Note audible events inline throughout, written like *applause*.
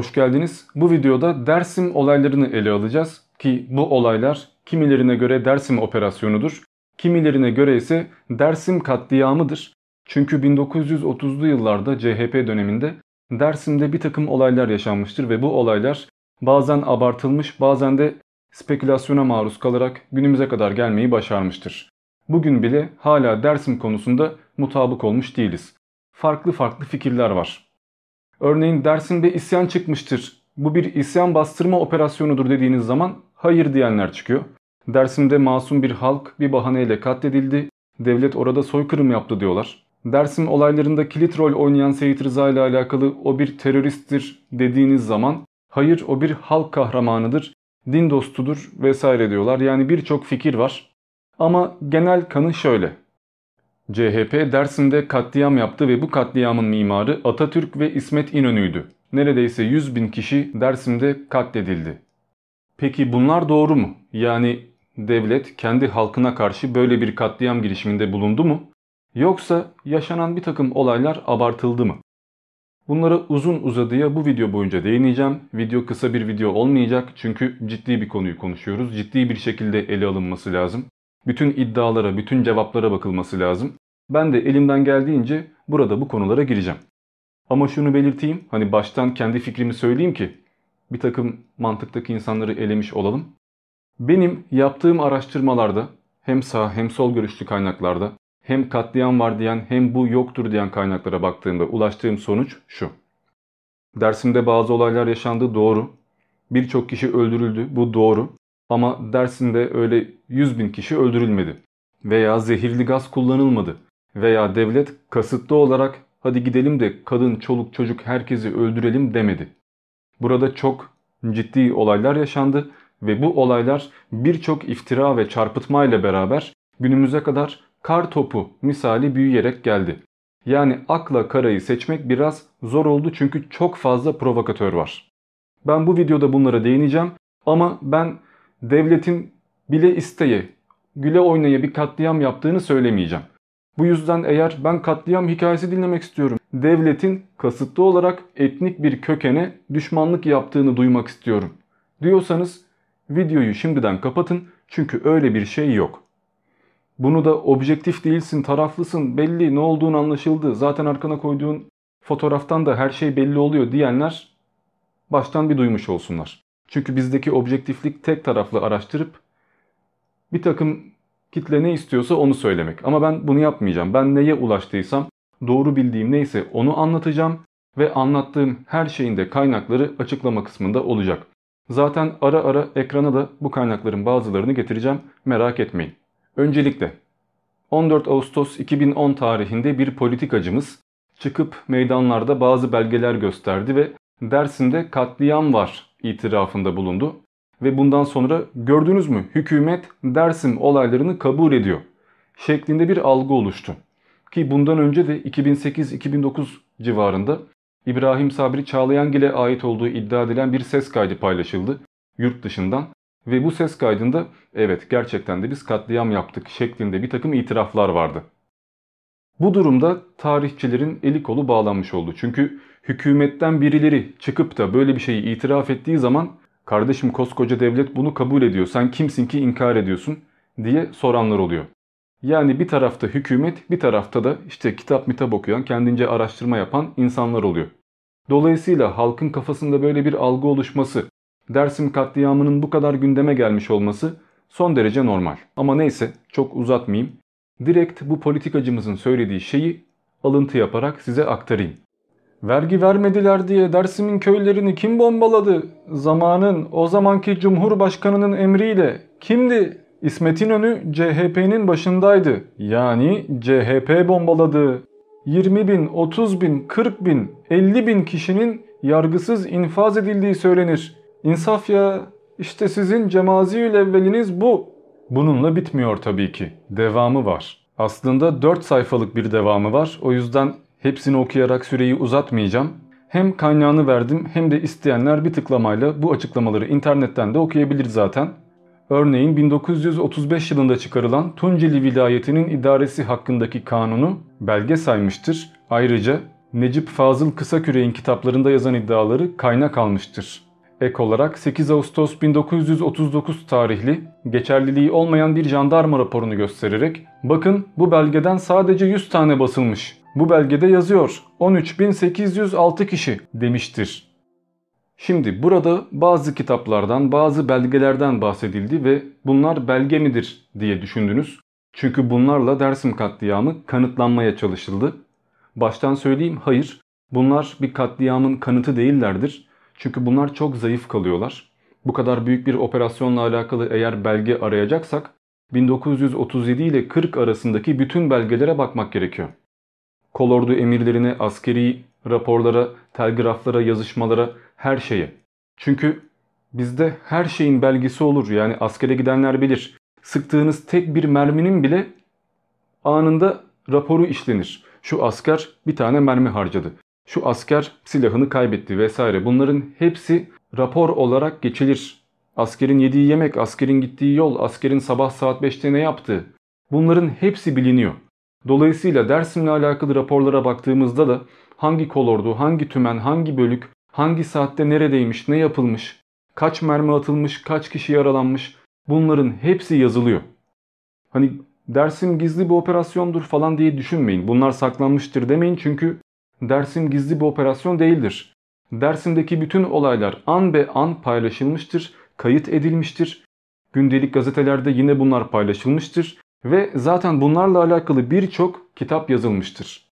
Hoş geldiniz. Bu videoda Dersim olaylarını ele alacağız ki bu olaylar kimilerine göre Dersim operasyonudur, kimilerine göre ise Dersim katliamıdır. Çünkü 1930'lu yıllarda CHP döneminde Dersim'de bir takım olaylar yaşanmıştır ve bu olaylar bazen abartılmış bazen de spekülasyona maruz kalarak günümüze kadar gelmeyi başarmıştır. Bugün bile hala Dersim konusunda mutabık olmuş değiliz. Farklı farklı fikirler var. Örneğin Dersim'de isyan çıkmıştır. Bu bir isyan bastırma operasyonudur dediğiniz zaman hayır diyenler çıkıyor. Dersim'de masum bir halk bir bahaneyle katledildi. Devlet orada soykırım yaptı diyorlar. Dersim olaylarında kilit rol oynayan Seyit Rıza ile alakalı o bir teröristtir dediğiniz zaman hayır o bir halk kahramanıdır, din dostudur vesaire diyorlar. Yani birçok fikir var. Ama genel kanı şöyle. CHP Dersim'de katliam yaptı ve bu katliamın mimarı Atatürk ve İsmet İnönü'ydü. Neredeyse 100 bin kişi Dersim'de katledildi. Peki bunlar doğru mu? Yani devlet kendi halkına karşı böyle bir katliam girişiminde bulundu mu? Yoksa yaşanan bir takım olaylar abartıldı mı? Bunlara uzun uzadıya bu video boyunca değineceğim. Video kısa bir video olmayacak çünkü ciddi bir konuyu konuşuyoruz. Ciddi bir şekilde ele alınması lazım. Bütün iddialara, bütün cevaplara bakılması lazım. Ben de elimden geldiğince burada bu konulara gireceğim. Ama şunu belirteyim, hani baştan kendi fikrimi söyleyeyim ki bir takım mantıktaki insanları elemiş olalım. Benim yaptığım araştırmalarda hem sağ hem sol görüşlü kaynaklarda hem katliam var diyen hem bu yoktur diyen kaynaklara baktığımda ulaştığım sonuç şu. Dersim'de bazı olaylar yaşandı doğru. Birçok kişi öldürüldü bu doğru. Ama Dersim'de öyle 100 bin kişi öldürülmedi. Veya zehirli gaz kullanılmadı. Veya devlet kasıtlı olarak hadi gidelim de kadın, çoluk, çocuk herkesi öldürelim demedi. Burada çok ciddi olaylar yaşandı ve bu olaylar birçok iftira ve çarpıtma ile beraber günümüze kadar kar topu misali büyüyerek geldi. Yani akla karayı seçmek biraz zor oldu çünkü çok fazla provokatör var. Ben bu videoda bunlara değineceğim ama ben devletin bile isteye, güle oynaya bir katliam yaptığını söylemeyeceğim. Bu yüzden eğer ben katliam hikayesi dinlemek istiyorum, devletin kasıtlı olarak etnik bir kökene düşmanlık yaptığını duymak istiyorum diyorsanız videoyu şimdiden kapatın çünkü öyle bir şey yok. Bunu da objektif değilsin, taraflısın, belli ne olduğunu anlaşıldı. Zaten arkana koyduğun fotoğraftan da her şey belli oluyor diyenler baştan bir duymuş olsunlar. Çünkü bizdeki objektiflik tek taraflı araştırıp bir takım kitle ne istiyorsa onu söylemek. Ama ben bunu yapmayacağım. Ben neye ulaştıysam doğru bildiğim neyse onu anlatacağım ve anlattığım her şeyin de kaynakları açıklama kısmında olacak. Zaten ara ara ekrana da bu kaynakların bazılarını getireceğim merak etmeyin. Öncelikle 14 Ağustos 2010 tarihinde bir politikacımız çıkıp meydanlarda bazı belgeler gösterdi ve Dersim'de katliam var itirafında bulundu. Ve bundan sonra gördünüz mü hükümet Dersim olaylarını kabul ediyor şeklinde bir algı oluştu. Ki bundan önce de 2008-2009 civarında İbrahim Sabri Çağlayangil'e ait olduğu iddia edilen bir ses kaydı paylaşıldı yurt dışından. Ve bu ses kaydında evet gerçekten de biz katliam yaptık şeklinde bir takım itiraflar vardı. Bu durumda tarihçilerin eli kolu bağlanmış oldu. Çünkü hükümetten birileri çıkıp da böyle bir şeyi itiraf ettiği zaman kardeşim koskoca devlet bunu kabul ediyor sen kimsin ki inkar ediyorsun diye soranlar oluyor. Yani bir tarafta hükümet bir tarafta da işte kitap mitap okuyan kendince araştırma yapan insanlar oluyor. Dolayısıyla halkın kafasında böyle bir algı oluşması, Dersim katliamının bu kadar gündeme gelmiş olması son derece normal. Ama neyse çok uzatmayayım. Direkt bu politikacımızın söylediği şeyi alıntı yaparak size aktarayım. Vergi vermediler diye Dersim'in köylerini kim bombaladı? Zamanın o zamanki Cumhurbaşkanı'nın emriyle kimdi? İsmet İnönü CHP'nin başındaydı. Yani CHP bombaladı. 20 bin, 30 bin, 40 bin, 50 bin kişinin yargısız infaz edildiği söylenir. İnsaf ya işte sizin cemazi evveliniz bu. Bununla bitmiyor tabii ki. Devamı var. Aslında 4 sayfalık bir devamı var. O yüzden hepsini okuyarak süreyi uzatmayacağım. Hem kaynağını verdim hem de isteyenler bir tıklamayla bu açıklamaları internetten de okuyabilir zaten. Örneğin 1935 yılında çıkarılan Tunceli vilayetinin idaresi hakkındaki kanunu belge saymıştır. Ayrıca Necip Fazıl Kısaküre'nin kitaplarında yazan iddiaları kaynak almıştır. Ek olarak 8 Ağustos 1939 tarihli geçerliliği olmayan bir jandarma raporunu göstererek bakın bu belgeden sadece 100 tane basılmış. Bu belgede yazıyor 13.806 kişi demiştir. Şimdi burada bazı kitaplardan bazı belgelerden bahsedildi ve bunlar belge midir diye düşündünüz. Çünkü bunlarla Dersim katliamı kanıtlanmaya çalışıldı. Baştan söyleyeyim hayır bunlar bir katliamın kanıtı değillerdir. Çünkü bunlar çok zayıf kalıyorlar. Bu kadar büyük bir operasyonla alakalı eğer belge arayacaksak 1937 ile 40 arasındaki bütün belgelere bakmak gerekiyor. Kolordu emirlerine, askeri raporlara, telgraflara, yazışmalara, her şeye. Çünkü bizde her şeyin belgesi olur. Yani askere gidenler bilir. Sıktığınız tek bir merminin bile anında raporu işlenir. Şu asker bir tane mermi harcadı. Şu asker silahını kaybetti vesaire. Bunların hepsi rapor olarak geçilir. Askerin yediği yemek, askerin gittiği yol, askerin sabah saat 5'te ne yaptığı. Bunların hepsi biliniyor. Dolayısıyla Dersim'le alakalı raporlara baktığımızda da hangi kolordu, hangi tümen, hangi bölük, hangi saatte neredeymiş, ne yapılmış, kaç mermi atılmış, kaç kişi yaralanmış bunların hepsi yazılıyor. Hani Dersim gizli bir operasyondur falan diye düşünmeyin. Bunlar saklanmıştır demeyin çünkü Dersim gizli bir operasyon değildir. Dersim'deki bütün olaylar an be an paylaşılmıştır, kayıt edilmiştir. Gündelik gazetelerde yine bunlar paylaşılmıştır ve zaten bunlarla alakalı birçok kitap yazılmıştır.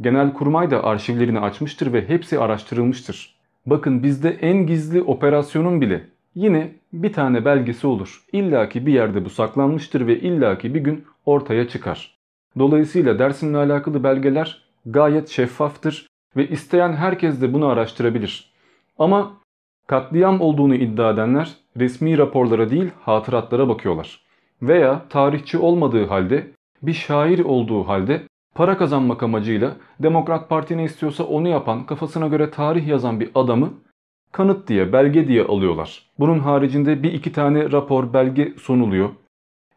Genelkurmay da arşivlerini açmıştır ve hepsi araştırılmıştır. Bakın bizde en gizli operasyonun bile yine bir tane belgesi olur. İlla ki bir yerde bu saklanmıştır ve illaki bir gün ortaya çıkar. Dolayısıyla Dersim'le alakalı belgeler gayet şeffaftır ve isteyen herkes de bunu araştırabilir. Ama katliam olduğunu iddia edenler resmi raporlara değil hatıratlara bakıyorlar. Veya tarihçi olmadığı halde bir şair olduğu halde para kazanmak amacıyla Demokrat Parti ne istiyorsa onu yapan kafasına göre tarih yazan bir adamı kanıt diye belge diye alıyorlar. Bunun haricinde bir iki tane rapor belge sunuluyor.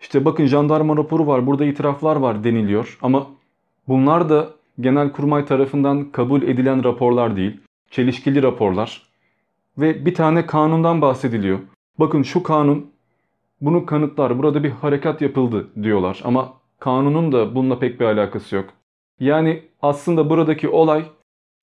İşte bakın jandarma raporu var burada itiraflar var deniliyor ama bunlar da Genelkurmay tarafından kabul edilen raporlar değil, çelişkili raporlar ve bir tane kanundan bahsediliyor. Bakın şu kanun bunu kanıtlar, burada bir harekat yapıldı diyorlar ama kanunun da bununla pek bir alakası yok. Yani aslında buradaki olay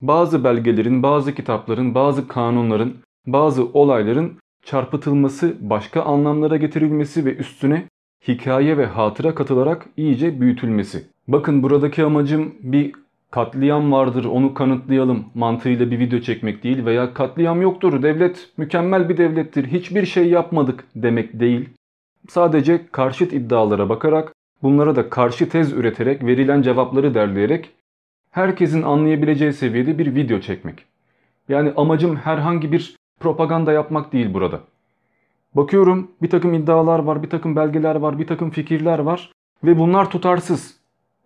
bazı belgelerin, bazı kitapların, bazı kanunların, bazı olayların çarpıtılması, başka anlamlara getirilmesi ve üstüne hikaye ve hatıra katılarak iyice büyütülmesi. Bakın buradaki amacım bir katliam vardır onu kanıtlayalım mantığıyla bir video çekmek değil veya katliam yoktur devlet mükemmel bir devlettir hiçbir şey yapmadık demek değil. Sadece karşıt iddialara bakarak bunlara da karşı tez üreterek verilen cevapları derleyerek herkesin anlayabileceği seviyede bir video çekmek. Yani amacım herhangi bir propaganda yapmak değil burada. Bakıyorum bir takım iddialar var, bir takım belgeler var, bir takım fikirler var ve bunlar tutarsız.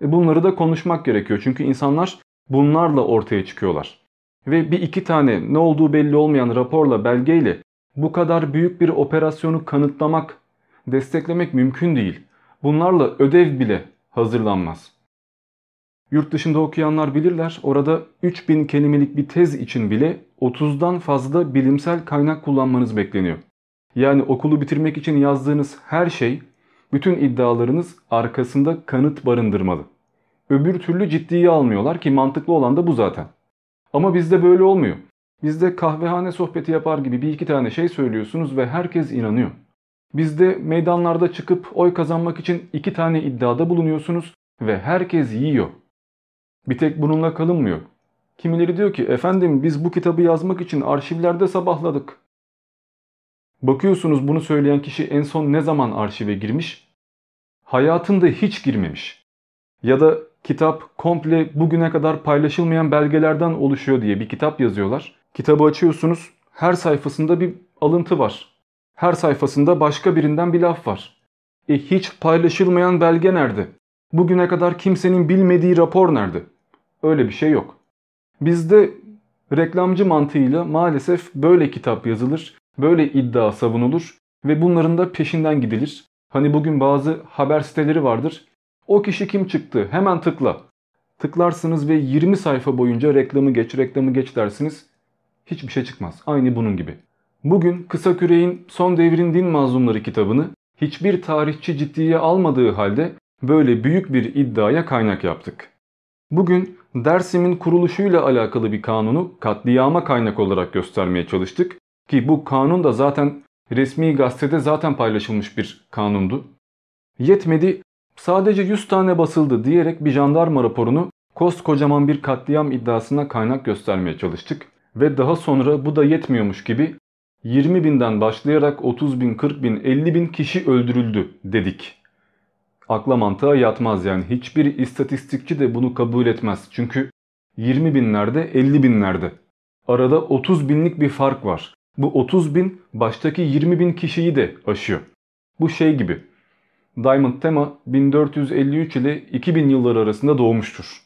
E bunları da konuşmak gerekiyor çünkü insanlar bunlarla ortaya çıkıyorlar. Ve bir iki tane ne olduğu belli olmayan raporla, belgeyle bu kadar büyük bir operasyonu kanıtlamak, desteklemek mümkün değil. Bunlarla ödev bile hazırlanmaz. Yurt dışında okuyanlar bilirler orada 3000 kelimelik bir tez için bile 30'dan fazla bilimsel kaynak kullanmanız bekleniyor. Yani okulu bitirmek için yazdığınız her şey bütün iddialarınız arkasında kanıt barındırmalı. Öbür türlü ciddiye almıyorlar ki mantıklı olan da bu zaten. Ama bizde böyle olmuyor. Bizde kahvehane sohbeti yapar gibi bir iki tane şey söylüyorsunuz ve herkes inanıyor. Bizde meydanlarda çıkıp oy kazanmak için iki tane iddiada bulunuyorsunuz ve herkes yiyor. Bir tek bununla kalınmıyor. Kimileri diyor ki efendim biz bu kitabı yazmak için arşivlerde sabahladık. Bakıyorsunuz bunu söyleyen kişi en son ne zaman arşive girmiş? Hayatında hiç girmemiş. Ya da kitap komple bugüne kadar paylaşılmayan belgelerden oluşuyor diye bir kitap yazıyorlar. Kitabı açıyorsunuz her sayfasında bir alıntı var. Her sayfasında başka birinden bir laf var. E hiç paylaşılmayan belge nerede? Bugüne kadar kimsenin bilmediği rapor nerede? Öyle bir şey yok. Bizde reklamcı mantığıyla maalesef böyle kitap yazılır Böyle iddia savunulur ve bunların da peşinden gidilir. Hani bugün bazı haber siteleri vardır. O kişi kim çıktı? Hemen tıkla. Tıklarsınız ve 20 sayfa boyunca reklamı geç reklamı geç dersiniz. Hiçbir şey çıkmaz. Aynı bunun gibi. Bugün Kısa Küreğin Son Devrin Din Mazlumları kitabını hiçbir tarihçi ciddiye almadığı halde böyle büyük bir iddiaya kaynak yaptık. Bugün Dersim'in kuruluşuyla alakalı bir kanunu katliama kaynak olarak göstermeye çalıştık. Ki bu kanun da zaten resmi gazetede zaten paylaşılmış bir kanundu. Yetmedi sadece 100 tane basıldı diyerek bir jandarma raporunu koskocaman bir katliam iddiasına kaynak göstermeye çalıştık. Ve daha sonra bu da yetmiyormuş gibi 20 binden başlayarak 30 bin, 40 bin, 50 bin kişi öldürüldü dedik. Akla mantığa yatmaz yani hiçbir istatistikçi de bunu kabul etmez. Çünkü 20 binlerde 50 binlerde. Arada 30 binlik bir fark var. Bu 30 bin baştaki 20 bin kişiyi de aşıyor. Bu şey gibi. Diamond Tema 1453 ile 2000 yılları arasında doğmuştur.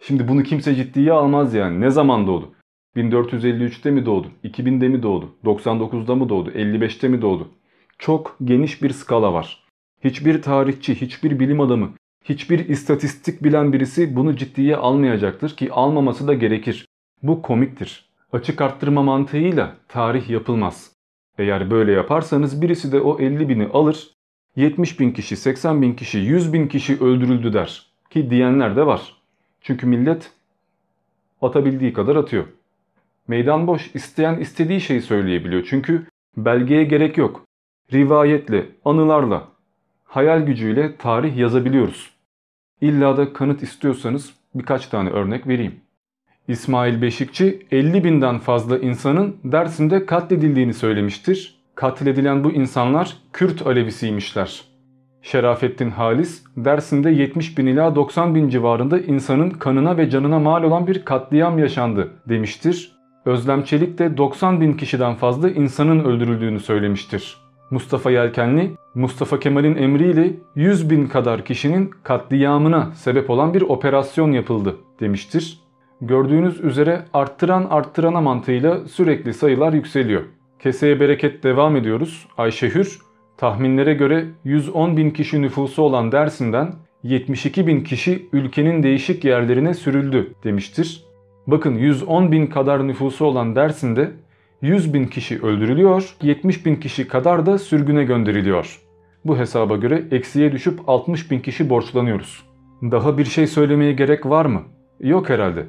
Şimdi bunu kimse ciddiye almaz yani. Ne zaman doğdu? 1453'te mi doğdu? 2000'de mi doğdu? 99'da mı doğdu? 55'te mi doğdu? Çok geniş bir skala var. Hiçbir tarihçi, hiçbir bilim adamı, hiçbir istatistik bilen birisi bunu ciddiye almayacaktır ki almaması da gerekir. Bu komiktir. Açık arttırma mantığıyla tarih yapılmaz. Eğer böyle yaparsanız birisi de o 50 bini alır, 70 bin kişi, 80 bin kişi, 100 bin kişi öldürüldü der. Ki diyenler de var. Çünkü millet atabildiği kadar atıyor. Meydan boş, isteyen istediği şeyi söyleyebiliyor. Çünkü belgeye gerek yok. Rivayetle, anılarla, hayal gücüyle tarih yazabiliyoruz. İlla da kanıt istiyorsanız birkaç tane örnek vereyim. İsmail Beşikçi 50 binden fazla insanın Dersim'de katledildiğini söylemiştir. Katledilen bu insanlar Kürt Alevisiymişler. Şerafettin Halis Dersim'de 70 bin ila 90 bin civarında insanın kanına ve canına mal olan bir katliam yaşandı demiştir. Özlem Çelik de 90 bin kişiden fazla insanın öldürüldüğünü söylemiştir. Mustafa Yelkenli, Mustafa Kemal'in emriyle 100 bin kadar kişinin katliamına sebep olan bir operasyon yapıldı demiştir. Gördüğünüz üzere arttıran arttırana mantığıyla sürekli sayılar yükseliyor. Keseye bereket devam ediyoruz. Ayşe Hür, tahminlere göre 110 bin kişi nüfusu olan Dersim'den 72 bin kişi ülkenin değişik yerlerine sürüldü demiştir. Bakın 110 bin kadar nüfusu olan Dersim'de 100 bin kişi öldürülüyor, 70 bin kişi kadar da sürgüne gönderiliyor. Bu hesaba göre eksiye düşüp 60 bin kişi borçlanıyoruz. Daha bir şey söylemeye gerek var mı? Yok herhalde.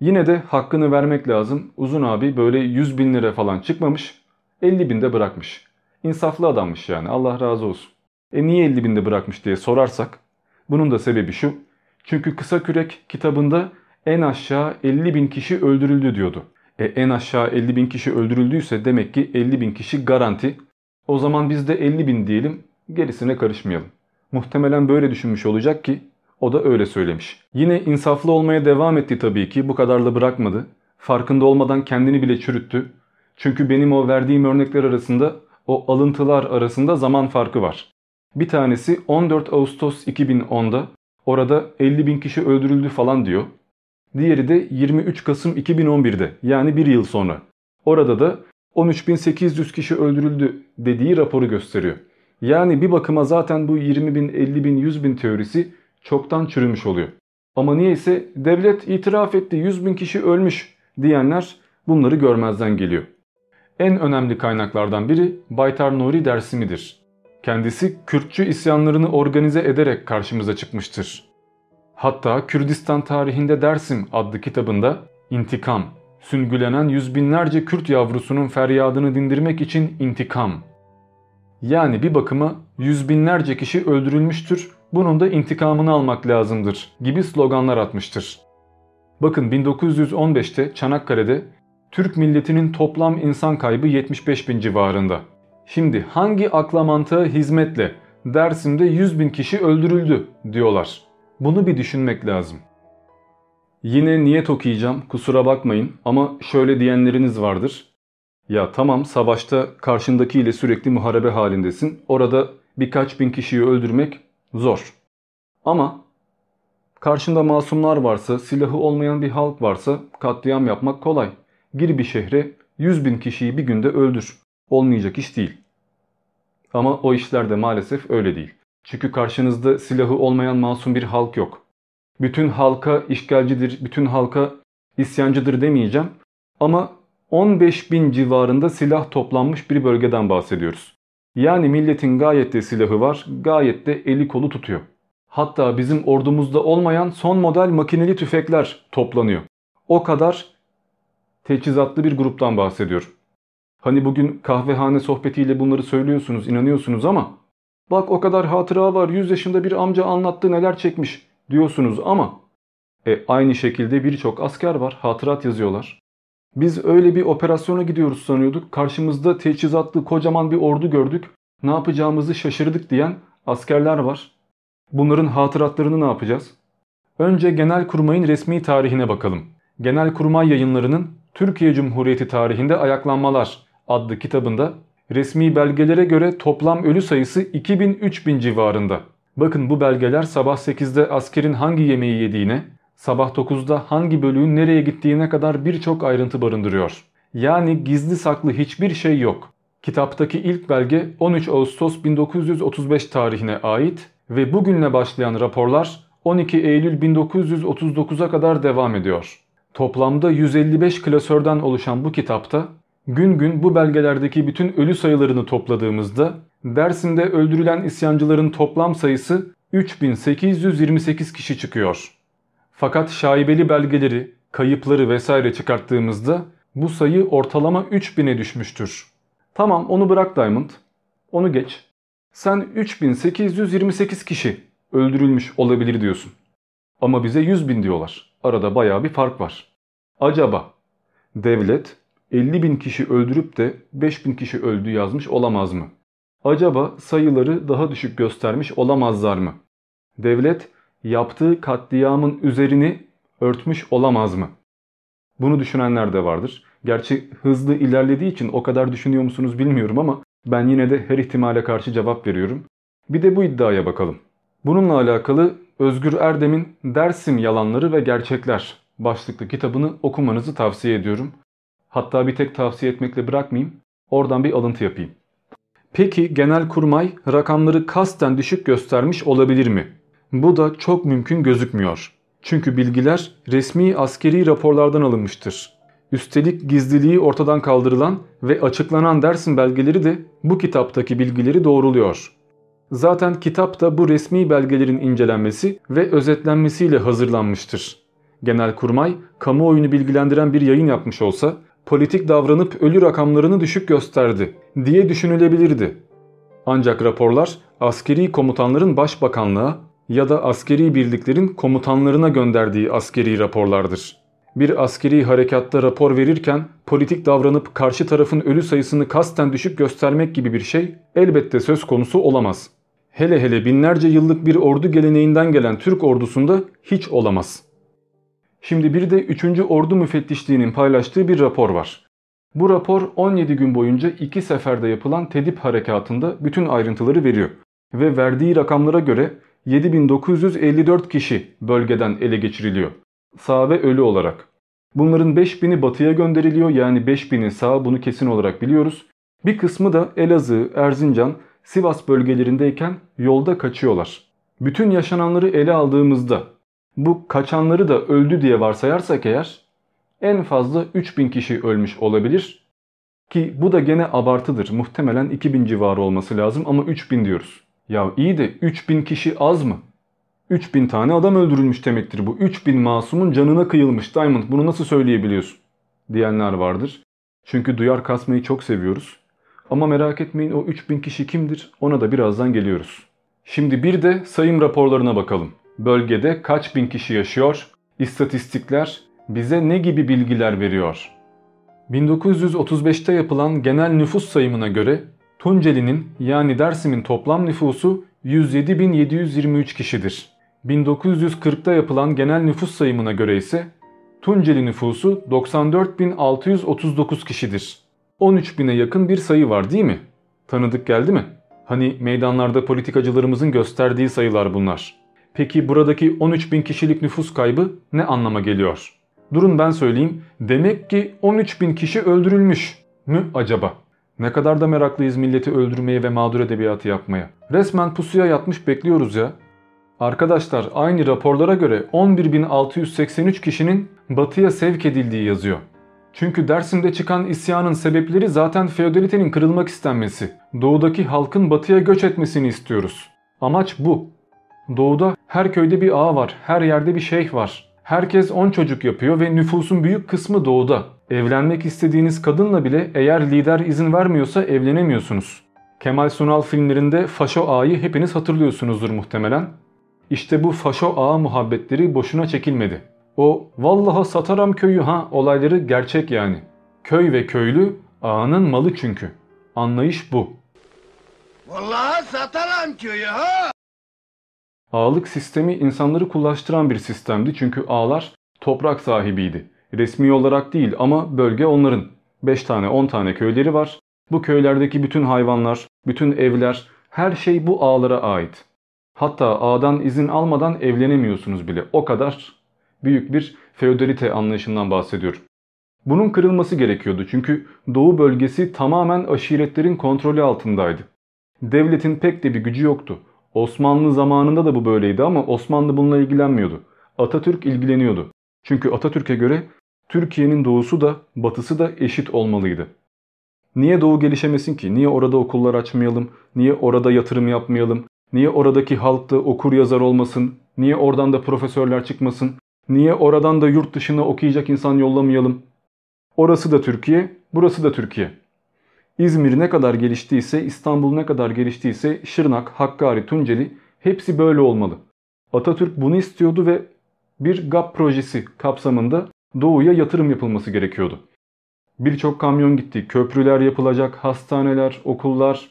Yine de hakkını vermek lazım. Uzun abi böyle 100 bin lira falan çıkmamış. 50 binde bırakmış. İnsaflı adammış yani Allah razı olsun. E niye 50 binde bırakmış diye sorarsak bunun da sebebi şu. Çünkü Kısa Kürek kitabında en aşağı 50 bin kişi öldürüldü diyordu. E, en aşağı 50 bin kişi öldürüldüyse demek ki 50 bin kişi garanti. O zaman biz de 50 bin diyelim gerisine karışmayalım. Muhtemelen böyle düşünmüş olacak ki o da öyle söylemiş. Yine insaflı olmaya devam etti tabii ki bu kadarla bırakmadı. Farkında olmadan kendini bile çürüttü. Çünkü benim o verdiğim örnekler arasında o alıntılar arasında zaman farkı var. Bir tanesi 14 Ağustos 2010'da orada 50 bin kişi öldürüldü falan diyor. Diğeri de 23 Kasım 2011'de yani bir yıl sonra. Orada da 13.800 kişi öldürüldü dediği raporu gösteriyor. Yani bir bakıma zaten bu 20 bin, 50 bin, 100 bin teorisi çoktan çürümüş oluyor. Ama niyeyse devlet itiraf etti 100 bin kişi ölmüş diyenler bunları görmezden geliyor. En önemli kaynaklardan biri Baytar Nuri Dersimi'dir. Kendisi Kürtçü isyanlarını organize ederek karşımıza çıkmıştır. Hatta Kürdistan tarihinde Dersim adlı kitabında intikam, süngülenen yüz binlerce Kürt yavrusunun feryadını dindirmek için intikam. Yani bir bakıma yüz binlerce kişi öldürülmüştür, bunun da intikamını almak lazımdır gibi sloganlar atmıştır. Bakın 1915'te Çanakkale'de Türk milletinin toplam insan kaybı 75 bin civarında. Şimdi hangi akla mantığa hizmetle Dersim'de 100 bin kişi öldürüldü diyorlar. Bunu bir düşünmek lazım. Yine niyet okuyacağım kusura bakmayın ama şöyle diyenleriniz vardır. Ya tamam savaşta karşındakiyle sürekli muharebe halindesin. Orada birkaç bin kişiyi öldürmek zor. Ama karşında masumlar varsa, silahı olmayan bir halk varsa katliam yapmak kolay. Gir bir şehre 100 bin kişiyi bir günde öldür. Olmayacak iş değil. Ama o işlerde maalesef öyle değil. Çünkü karşınızda silahı olmayan masum bir halk yok. bütün halka işgalcidir, bütün halka isyancıdır demeyeceğim. Ama 15 bin civarında silah toplanmış bir bölgeden bahsediyoruz. Yani milletin gayet de silahı var, gayet de eli kolu tutuyor. Hatta bizim ordumuzda olmayan son model makineli tüfekler toplanıyor. O kadar teçhizatlı bir gruptan bahsediyor. Hani bugün kahvehane sohbetiyle bunları söylüyorsunuz, inanıyorsunuz ama bak o kadar hatıra var, 100 yaşında bir amca anlattı neler çekmiş diyorsunuz ama e, aynı şekilde birçok asker var, hatırat yazıyorlar. Biz öyle bir operasyona gidiyoruz sanıyorduk. Karşımızda teçhizatlı kocaman bir ordu gördük. Ne yapacağımızı şaşırdık diyen askerler var. Bunların hatıratlarını ne yapacağız? Önce Genelkurmay'ın resmi tarihine bakalım. Genelkurmay yayınlarının Türkiye Cumhuriyeti tarihinde ayaklanmalar adlı kitabında resmi belgelere göre toplam ölü sayısı 2000-3000 civarında. Bakın bu belgeler sabah 8'de askerin hangi yemeği yediğine, sabah 9'da hangi bölüğün nereye gittiğine kadar birçok ayrıntı barındırıyor. Yani gizli saklı hiçbir şey yok. Kitaptaki ilk belge 13 Ağustos 1935 tarihine ait ve bugünle başlayan raporlar 12 Eylül 1939'a kadar devam ediyor. Toplamda 155 klasörden oluşan bu kitapta gün gün bu belgelerdeki bütün ölü sayılarını topladığımızda Dersim'de öldürülen isyancıların toplam sayısı 3828 kişi çıkıyor. Fakat şaibeli belgeleri, kayıpları vesaire çıkarttığımızda bu sayı ortalama 3000'e düşmüştür. Tamam onu bırak Diamond. Onu geç. Sen 3828 kişi öldürülmüş olabilir diyorsun. Ama bize 100 bin diyorlar. Arada baya bir fark var. Acaba devlet 50 bin kişi öldürüp de 5 bin kişi öldü yazmış olamaz mı? Acaba sayıları daha düşük göstermiş olamazlar mı? Devlet yaptığı katliamın üzerini örtmüş olamaz mı? Bunu düşünenler de vardır. Gerçi hızlı ilerlediği için o kadar düşünüyor musunuz bilmiyorum ama ben yine de her ihtimale karşı cevap veriyorum. Bir de bu iddiaya bakalım. Bununla alakalı Özgür Erdem'in Dersim Yalanları ve Gerçekler başlıklı kitabını okumanızı tavsiye ediyorum. Hatta bir tek tavsiye etmekle bırakmayayım. Oradan bir alıntı yapayım. Peki Genelkurmay rakamları kasten düşük göstermiş olabilir mi? Bu da çok mümkün gözükmüyor. Çünkü bilgiler resmi askeri raporlardan alınmıştır. Üstelik gizliliği ortadan kaldırılan ve açıklanan dersin belgeleri de bu kitaptaki bilgileri doğruluyor. Zaten kitap da bu resmi belgelerin incelenmesi ve özetlenmesiyle hazırlanmıştır. Genelkurmay kamuoyunu bilgilendiren bir yayın yapmış olsa politik davranıp ölü rakamlarını düşük gösterdi diye düşünülebilirdi. Ancak raporlar askeri komutanların başbakanlığa ya da askeri birliklerin komutanlarına gönderdiği askeri raporlardır. Bir askeri harekatta rapor verirken politik davranıp karşı tarafın ölü sayısını kasten düşük göstermek gibi bir şey elbette söz konusu olamaz. Hele hele binlerce yıllık bir ordu geleneğinden gelen Türk ordusunda hiç olamaz.'' Şimdi bir de 3. Ordu Müfettişliği'nin paylaştığı bir rapor var. Bu rapor 17 gün boyunca iki seferde yapılan Tedip harekatında bütün ayrıntıları veriyor. Ve verdiği rakamlara göre 7954 kişi bölgeden ele geçiriliyor. Sağ ve ölü olarak. Bunların 5000'i batıya gönderiliyor yani 5000'i sağ bunu kesin olarak biliyoruz. Bir kısmı da Elazığ, Erzincan, Sivas bölgelerindeyken yolda kaçıyorlar. Bütün yaşananları ele aldığımızda bu kaçanları da öldü diye varsayarsak eğer en fazla 3000 kişi ölmüş olabilir. Ki bu da gene abartıdır. Muhtemelen 2000 civarı olması lazım ama 3000 diyoruz. Ya iyi de 3000 kişi az mı? 3000 tane adam öldürülmüş demektir bu. 3000 masumun canına kıyılmış Diamond bunu nasıl söyleyebiliyorsun? Diyenler vardır. Çünkü duyar kasmayı çok seviyoruz. Ama merak etmeyin o 3000 kişi kimdir ona da birazdan geliyoruz. Şimdi bir de sayım raporlarına bakalım bölgede kaç bin kişi yaşıyor? İstatistikler bize ne gibi bilgiler veriyor? 1935'te yapılan genel nüfus sayımına göre Tunceli'nin yani Dersim'in toplam nüfusu 107.723 kişidir. 1940'ta yapılan genel nüfus sayımına göre ise Tunceli nüfusu 94.639 kişidir. 13.000'e yakın bir sayı var değil mi? Tanıdık geldi mi? Hani meydanlarda politikacılarımızın gösterdiği sayılar bunlar. Peki buradaki 13 bin kişilik nüfus kaybı ne anlama geliyor? Durun ben söyleyeyim. Demek ki 13 bin kişi öldürülmüş mü acaba? Ne kadar da meraklıyız milleti öldürmeye ve mağdur edebiyatı yapmaya. Resmen pusuya yatmış bekliyoruz ya. Arkadaşlar aynı raporlara göre 11.683 kişinin batıya sevk edildiği yazıyor. Çünkü Dersim'de çıkan isyanın sebepleri zaten feodalitenin kırılmak istenmesi. Doğudaki halkın batıya göç etmesini istiyoruz. Amaç bu. Doğuda her köyde bir ağa var, her yerde bir şeyh var. Herkes 10 çocuk yapıyor ve nüfusun büyük kısmı doğuda. Evlenmek istediğiniz kadınla bile eğer lider izin vermiyorsa evlenemiyorsunuz. Kemal Sunal filmlerinde Faşo Ağa'yı hepiniz hatırlıyorsunuzdur muhtemelen. İşte bu Faşo Ağa muhabbetleri boşuna çekilmedi. O vallaha sataram köyü ha olayları gerçek yani. Köy ve köylü ağanın malı çünkü. Anlayış bu. Vallahi satarım köyü ha. Ağalık sistemi insanları kullaştıran bir sistemdi çünkü ağalar toprak sahibiydi. Resmi olarak değil ama bölge onların. 5 tane 10 tane köyleri var. Bu köylerdeki bütün hayvanlar, bütün evler, her şey bu ağalara ait. Hatta ağadan izin almadan evlenemiyorsunuz bile. O kadar büyük bir feodalite anlayışından bahsediyorum. Bunun kırılması gerekiyordu çünkü doğu bölgesi tamamen aşiretlerin kontrolü altındaydı. Devletin pek de bir gücü yoktu. Osmanlı zamanında da bu böyleydi ama Osmanlı bununla ilgilenmiyordu. Atatürk ilgileniyordu. Çünkü Atatürk'e göre Türkiye'nin doğusu da batısı da eşit olmalıydı. Niye doğu gelişemesin ki? Niye orada okullar açmayalım? Niye orada yatırım yapmayalım? Niye oradaki halk da okur yazar olmasın? Niye oradan da profesörler çıkmasın? Niye oradan da yurt dışına okuyacak insan yollamayalım? Orası da Türkiye, burası da Türkiye. İzmir ne kadar geliştiyse, İstanbul ne kadar geliştiyse Şırnak, Hakkari, Tunceli hepsi böyle olmalı. Atatürk bunu istiyordu ve bir GAP projesi kapsamında doğuya yatırım yapılması gerekiyordu. Birçok kamyon gitti, köprüler yapılacak, hastaneler, okullar,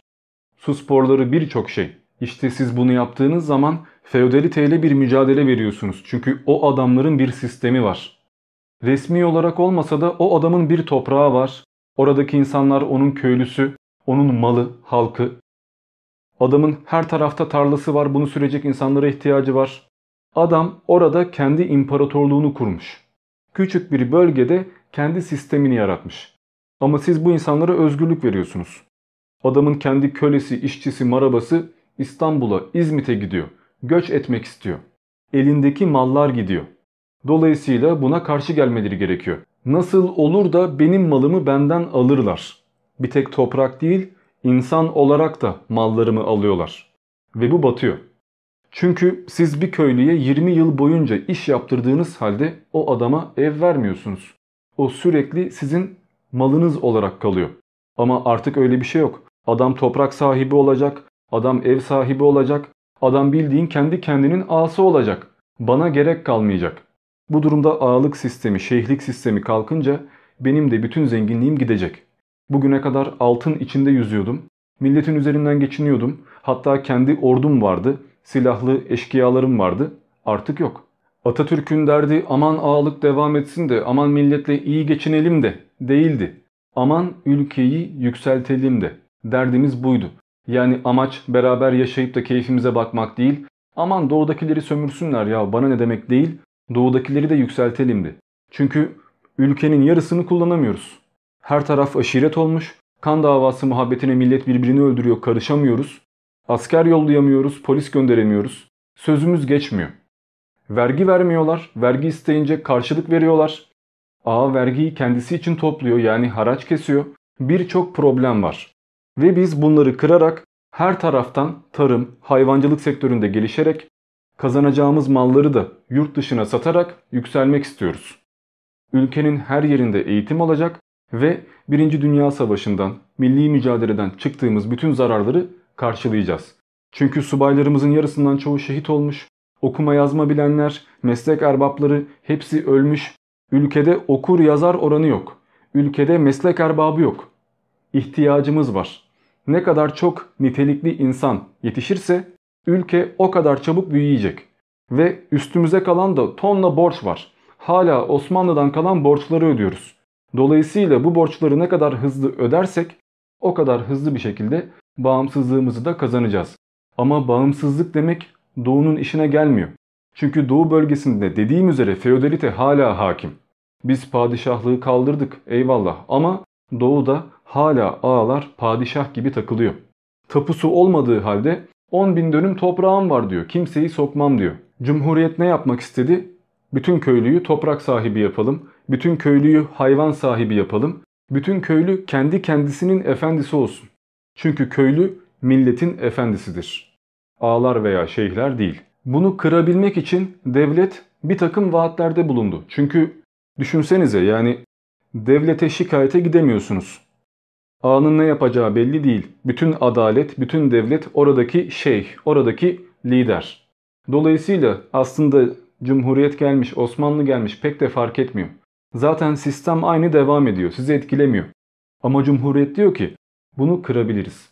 su sporları birçok şey. İşte siz bunu yaptığınız zaman feodaliteyle bir mücadele veriyorsunuz. Çünkü o adamların bir sistemi var. Resmi olarak olmasa da o adamın bir toprağı var. Oradaki insanlar onun köylüsü, onun malı, halkı. Adamın her tarafta tarlası var, bunu sürecek insanlara ihtiyacı var. Adam orada kendi imparatorluğunu kurmuş. Küçük bir bölgede kendi sistemini yaratmış. Ama siz bu insanlara özgürlük veriyorsunuz. Adamın kendi kölesi, işçisi, marabası İstanbul'a, İzmit'e gidiyor. Göç etmek istiyor. Elindeki mallar gidiyor. Dolayısıyla buna karşı gelmeleri gerekiyor. Nasıl olur da benim malımı benden alırlar? Bir tek toprak değil, insan olarak da mallarımı alıyorlar. Ve bu batıyor. Çünkü siz bir köylüye 20 yıl boyunca iş yaptırdığınız halde o adama ev vermiyorsunuz. O sürekli sizin malınız olarak kalıyor. Ama artık öyle bir şey yok. Adam toprak sahibi olacak, adam ev sahibi olacak, adam bildiğin kendi kendinin ağası olacak. Bana gerek kalmayacak. Bu durumda ağalık sistemi, şeyhlik sistemi kalkınca benim de bütün zenginliğim gidecek. Bugüne kadar altın içinde yüzüyordum. Milletin üzerinden geçiniyordum. Hatta kendi ordum vardı. Silahlı eşkıyalarım vardı. Artık yok. Atatürk'ün derdi aman ağalık devam etsin de aman milletle iyi geçinelim de değildi. Aman ülkeyi yükseltelim de. Derdimiz buydu. Yani amaç beraber yaşayıp da keyfimize bakmak değil. Aman doğudakileri sömürsünler ya bana ne demek değil. Doğudakileri de yükseltelimdi. Çünkü ülkenin yarısını kullanamıyoruz. Her taraf aşiret olmuş. Kan davası muhabbetine millet birbirini öldürüyor karışamıyoruz. Asker yollayamıyoruz, polis gönderemiyoruz. Sözümüz geçmiyor. Vergi vermiyorlar, vergi isteyince karşılık veriyorlar. A vergiyi kendisi için topluyor yani haraç kesiyor. Birçok problem var. Ve biz bunları kırarak her taraftan tarım, hayvancılık sektöründe gelişerek kazanacağımız malları da yurt dışına satarak yükselmek istiyoruz. Ülkenin her yerinde eğitim olacak ve Birinci Dünya Savaşı'ndan, milli mücadeleden çıktığımız bütün zararları karşılayacağız. Çünkü subaylarımızın yarısından çoğu şehit olmuş, okuma yazma bilenler, meslek erbapları hepsi ölmüş. Ülkede okur yazar oranı yok. Ülkede meslek erbabı yok. İhtiyacımız var. Ne kadar çok nitelikli insan yetişirse ülke o kadar çabuk büyüyecek. Ve üstümüze kalan da tonla borç var. Hala Osmanlı'dan kalan borçları ödüyoruz. Dolayısıyla bu borçları ne kadar hızlı ödersek o kadar hızlı bir şekilde bağımsızlığımızı da kazanacağız. Ama bağımsızlık demek doğunun işine gelmiyor. Çünkü doğu bölgesinde dediğim üzere feodalite hala hakim. Biz padişahlığı kaldırdık eyvallah ama doğuda hala ağalar padişah gibi takılıyor. Tapusu olmadığı halde 10 bin dönüm toprağım var diyor. Kimseyi sokmam diyor. Cumhuriyet ne yapmak istedi? Bütün köylüyü toprak sahibi yapalım. Bütün köylüyü hayvan sahibi yapalım. Bütün köylü kendi kendisinin efendisi olsun. Çünkü köylü milletin efendisidir. Ağlar veya şeyhler değil. Bunu kırabilmek için devlet bir takım vaatlerde bulundu. Çünkü düşünsenize yani devlete şikayete gidemiyorsunuz. Ağanın ne yapacağı belli değil. Bütün adalet, bütün devlet oradaki şeyh, oradaki lider. Dolayısıyla aslında Cumhuriyet gelmiş, Osmanlı gelmiş pek de fark etmiyor. Zaten sistem aynı devam ediyor, sizi etkilemiyor. Ama Cumhuriyet diyor ki bunu kırabiliriz.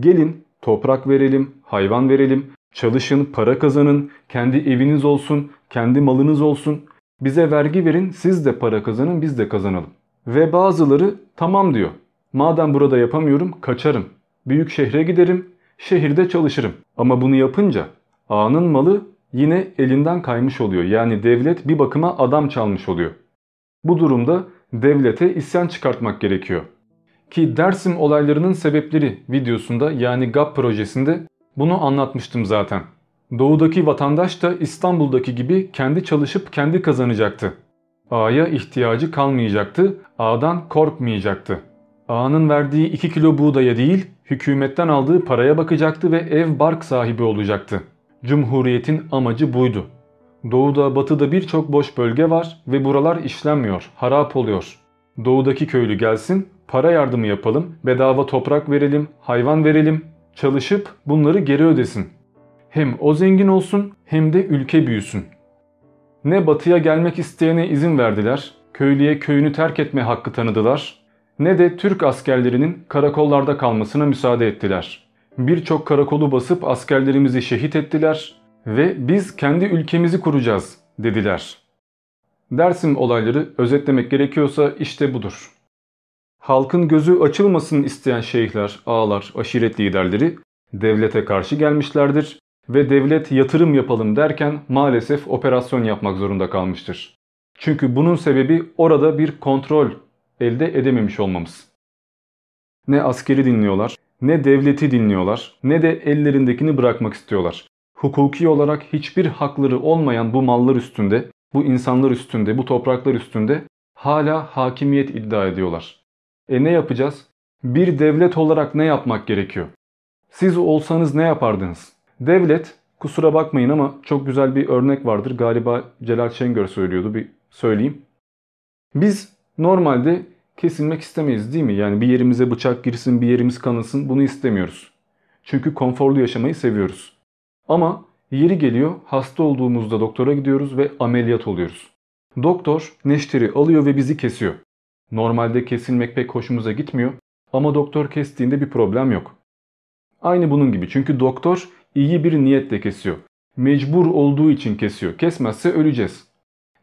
Gelin toprak verelim, hayvan verelim, çalışın, para kazanın, kendi eviniz olsun, kendi malınız olsun. Bize vergi verin, siz de para kazanın, biz de kazanalım. Ve bazıları tamam diyor. Madem burada yapamıyorum kaçarım. Büyük şehre giderim, şehirde çalışırım. Ama bunu yapınca ağanın malı yine elinden kaymış oluyor. Yani devlet bir bakıma adam çalmış oluyor. Bu durumda devlete isyan çıkartmak gerekiyor. Ki Dersim olaylarının sebepleri videosunda yani GAP projesinde bunu anlatmıştım zaten. Doğudaki vatandaş da İstanbul'daki gibi kendi çalışıp kendi kazanacaktı. Ağaya ihtiyacı kalmayacaktı, ağdan korkmayacaktı. Ağanın verdiği 2 kilo buğdaya değil, hükümetten aldığı paraya bakacaktı ve ev bark sahibi olacaktı. Cumhuriyetin amacı buydu. Doğuda batıda birçok boş bölge var ve buralar işlenmiyor, harap oluyor. Doğudaki köylü gelsin, para yardımı yapalım, bedava toprak verelim, hayvan verelim, çalışıp bunları geri ödesin. Hem o zengin olsun hem de ülke büyüsün. Ne batıya gelmek isteyene izin verdiler, köylüye köyünü terk etme hakkı tanıdılar, ne de Türk askerlerinin karakollarda kalmasına müsaade ettiler. Birçok karakolu basıp askerlerimizi şehit ettiler ve biz kendi ülkemizi kuracağız dediler. Dersim olayları özetlemek gerekiyorsa işte budur. Halkın gözü açılmasın isteyen şeyhler, ağalar, aşiret liderleri devlete karşı gelmişlerdir ve devlet yatırım yapalım derken maalesef operasyon yapmak zorunda kalmıştır. Çünkü bunun sebebi orada bir kontrol elde edememiş olmamız. Ne askeri dinliyorlar, ne devleti dinliyorlar, ne de ellerindekini bırakmak istiyorlar. Hukuki olarak hiçbir hakları olmayan bu mallar üstünde, bu insanlar üstünde, bu topraklar üstünde hala hakimiyet iddia ediyorlar. E ne yapacağız? Bir devlet olarak ne yapmak gerekiyor? Siz olsanız ne yapardınız? Devlet, kusura bakmayın ama çok güzel bir örnek vardır. Galiba Celal Şengör söylüyordu bir söyleyeyim. Biz normalde kesilmek istemeyiz değil mi? Yani bir yerimize bıçak girsin, bir yerimiz kanasın bunu istemiyoruz. Çünkü konforlu yaşamayı seviyoruz. Ama yeri geliyor hasta olduğumuzda doktora gidiyoruz ve ameliyat oluyoruz. Doktor neşteri alıyor ve bizi kesiyor. Normalde kesilmek pek hoşumuza gitmiyor ama doktor kestiğinde bir problem yok. Aynı bunun gibi çünkü doktor iyi bir niyetle kesiyor. Mecbur olduğu için kesiyor. Kesmezse öleceğiz.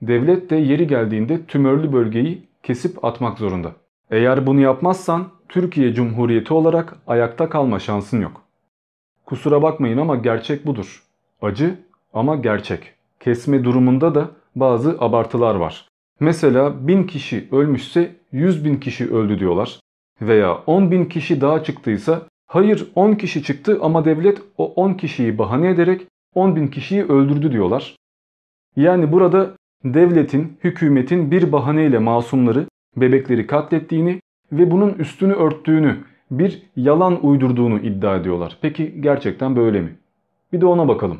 Devlet de yeri geldiğinde tümörlü bölgeyi kesip atmak zorunda. Eğer bunu yapmazsan Türkiye Cumhuriyeti olarak ayakta kalma şansın yok. Kusura bakmayın ama gerçek budur. Acı ama gerçek. Kesme durumunda da bazı abartılar var. Mesela 1000 kişi ölmüşse 100 bin kişi öldü diyorlar. Veya 10 bin kişi daha çıktıysa hayır 10 kişi çıktı ama devlet o 10 kişiyi bahane ederek 10 bin kişiyi öldürdü diyorlar. Yani burada devletin, hükümetin bir bahaneyle masumları, bebekleri katlettiğini ve bunun üstünü örttüğünü, bir yalan uydurduğunu iddia ediyorlar. Peki gerçekten böyle mi? Bir de ona bakalım.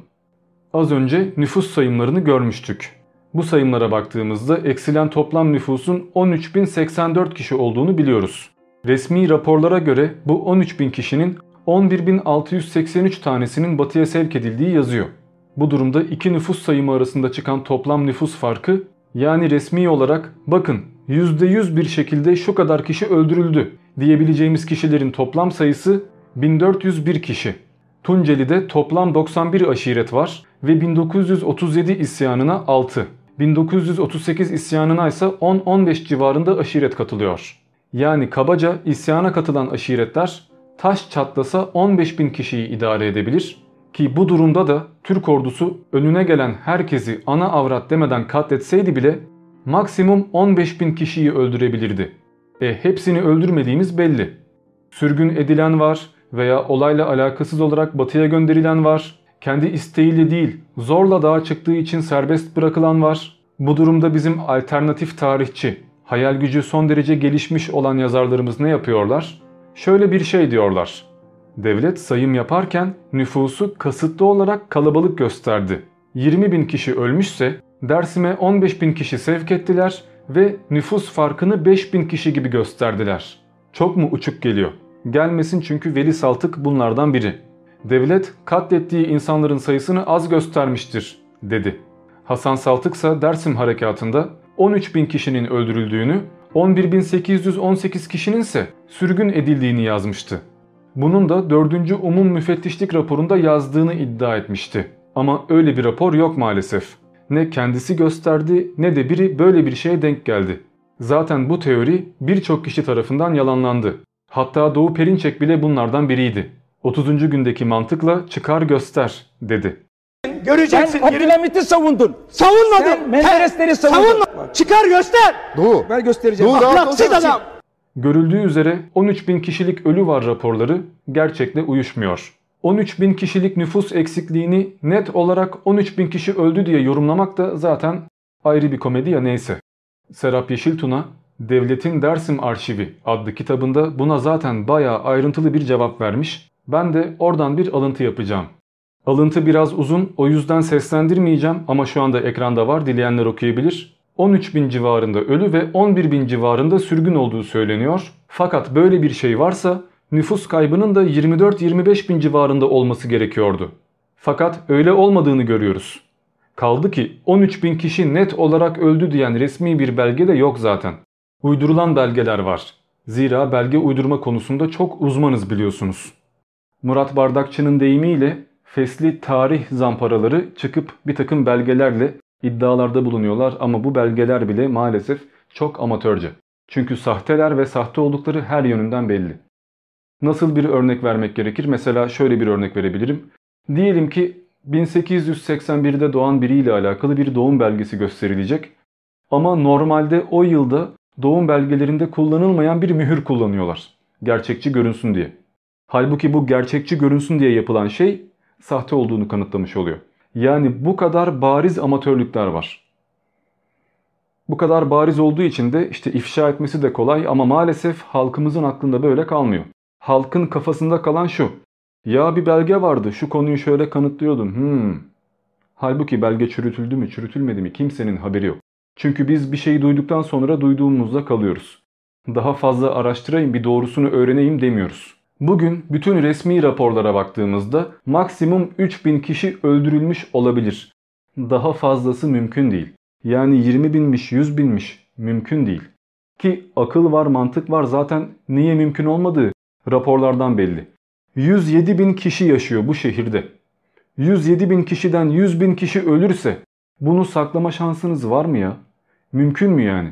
Az önce nüfus sayımlarını görmüştük. Bu sayımlara baktığımızda eksilen toplam nüfusun 13.084 kişi olduğunu biliyoruz. Resmi raporlara göre bu 13.000 kişinin 11.683 tanesinin batıya sevk edildiği yazıyor. Bu durumda iki nüfus sayımı arasında çıkan toplam nüfus farkı yani resmi olarak bakın %100 bir şekilde şu kadar kişi öldürüldü diyebileceğimiz kişilerin toplam sayısı 1401 kişi. Tunceli'de toplam 91 aşiret var ve 1937 isyanına 6. 1938 isyanına ise 10-15 civarında aşiret katılıyor. Yani kabaca isyana katılan aşiretler taş çatlasa 15 bin kişiyi idare edebilir ki bu durumda da Türk ordusu önüne gelen herkesi ana avrat demeden katletseydi bile maksimum 15 bin kişiyi öldürebilirdi. E hepsini öldürmediğimiz belli. Sürgün edilen var, veya olayla alakasız olarak batıya gönderilen var. Kendi isteğiyle değil zorla dağa çıktığı için serbest bırakılan var. Bu durumda bizim alternatif tarihçi, hayal gücü son derece gelişmiş olan yazarlarımız ne yapıyorlar? Şöyle bir şey diyorlar. Devlet sayım yaparken nüfusu kasıtlı olarak kalabalık gösterdi. 20 bin kişi ölmüşse Dersim'e 15 bin kişi sevk ettiler ve nüfus farkını 5 bin kişi gibi gösterdiler. Çok mu uçuk geliyor? Gelmesin çünkü Veli Saltık bunlardan biri. Devlet katlettiği insanların sayısını az göstermiştir dedi. Hasan Saltık ise Dersim harekatında 13 bin kişinin öldürüldüğünü, 11.818 kişinin ise sürgün edildiğini yazmıştı. Bunun da 4. Umum Müfettişlik raporunda yazdığını iddia etmişti. Ama öyle bir rapor yok maalesef. Ne kendisi gösterdi ne de biri böyle bir şeye denk geldi. Zaten bu teori birçok kişi tarafından yalanlandı. Hatta Doğu Perinçek bile bunlardan biriydi. 30. gündeki mantıkla çıkar göster dedi. Göreceksin. Sen Abdülhamit'i savundun. Savunmadın. Sen Menderesleri savundun. Savunma. Çıkar göster. Doğu. Ben göstereceğim. Doğu Ahlaksız adam. Görüldüğü üzere 13 bin kişilik ölü var raporları gerçekle uyuşmuyor. 13 bin kişilik nüfus eksikliğini net olarak 13 bin kişi öldü diye yorumlamak da zaten ayrı bir komedi ya neyse. Serap Yeşiltuna Devletin Dersim Arşivi adlı kitabında buna zaten bayağı ayrıntılı bir cevap vermiş. Ben de oradan bir alıntı yapacağım. Alıntı biraz uzun o yüzden seslendirmeyeceğim ama şu anda ekranda var dileyenler okuyabilir. 13 bin civarında ölü ve 11 bin civarında sürgün olduğu söyleniyor. Fakat böyle bir şey varsa nüfus kaybının da 24-25 bin civarında olması gerekiyordu. Fakat öyle olmadığını görüyoruz. Kaldı ki 13 bin kişi net olarak öldü diyen resmi bir belge de yok zaten. Uydurulan belgeler var. Zira belge uydurma konusunda çok uzmanız biliyorsunuz. Murat Bardakçı'nın deyimiyle fesli tarih zamparaları çıkıp bir takım belgelerle iddialarda bulunuyorlar ama bu belgeler bile maalesef çok amatörce. Çünkü sahteler ve sahte oldukları her yönünden belli. Nasıl bir örnek vermek gerekir? Mesela şöyle bir örnek verebilirim. Diyelim ki 1881'de doğan biriyle alakalı bir doğum belgesi gösterilecek. Ama normalde o yılda doğum belgelerinde kullanılmayan bir mühür kullanıyorlar. Gerçekçi görünsün diye. Halbuki bu gerçekçi görünsün diye yapılan şey sahte olduğunu kanıtlamış oluyor. Yani bu kadar bariz amatörlükler var. Bu kadar bariz olduğu için de işte ifşa etmesi de kolay ama maalesef halkımızın aklında böyle kalmıyor. Halkın kafasında kalan şu. Ya bir belge vardı şu konuyu şöyle kanıtlıyordum. Hmm. Halbuki belge çürütüldü mü çürütülmedi mi kimsenin haberi yok. Çünkü biz bir şeyi duyduktan sonra duyduğumuzda kalıyoruz. Daha fazla araştırayım bir doğrusunu öğreneyim demiyoruz. Bugün bütün resmi raporlara baktığımızda maksimum 3000 kişi öldürülmüş olabilir. Daha fazlası mümkün değil. Yani 20 binmiş 100 binmiş mümkün değil. Ki akıl var mantık var zaten niye mümkün olmadığı raporlardan belli. 107 bin kişi yaşıyor bu şehirde. 107 bin kişiden 100 bin kişi ölürse bunu saklama şansınız var mı ya? Mümkün mü yani?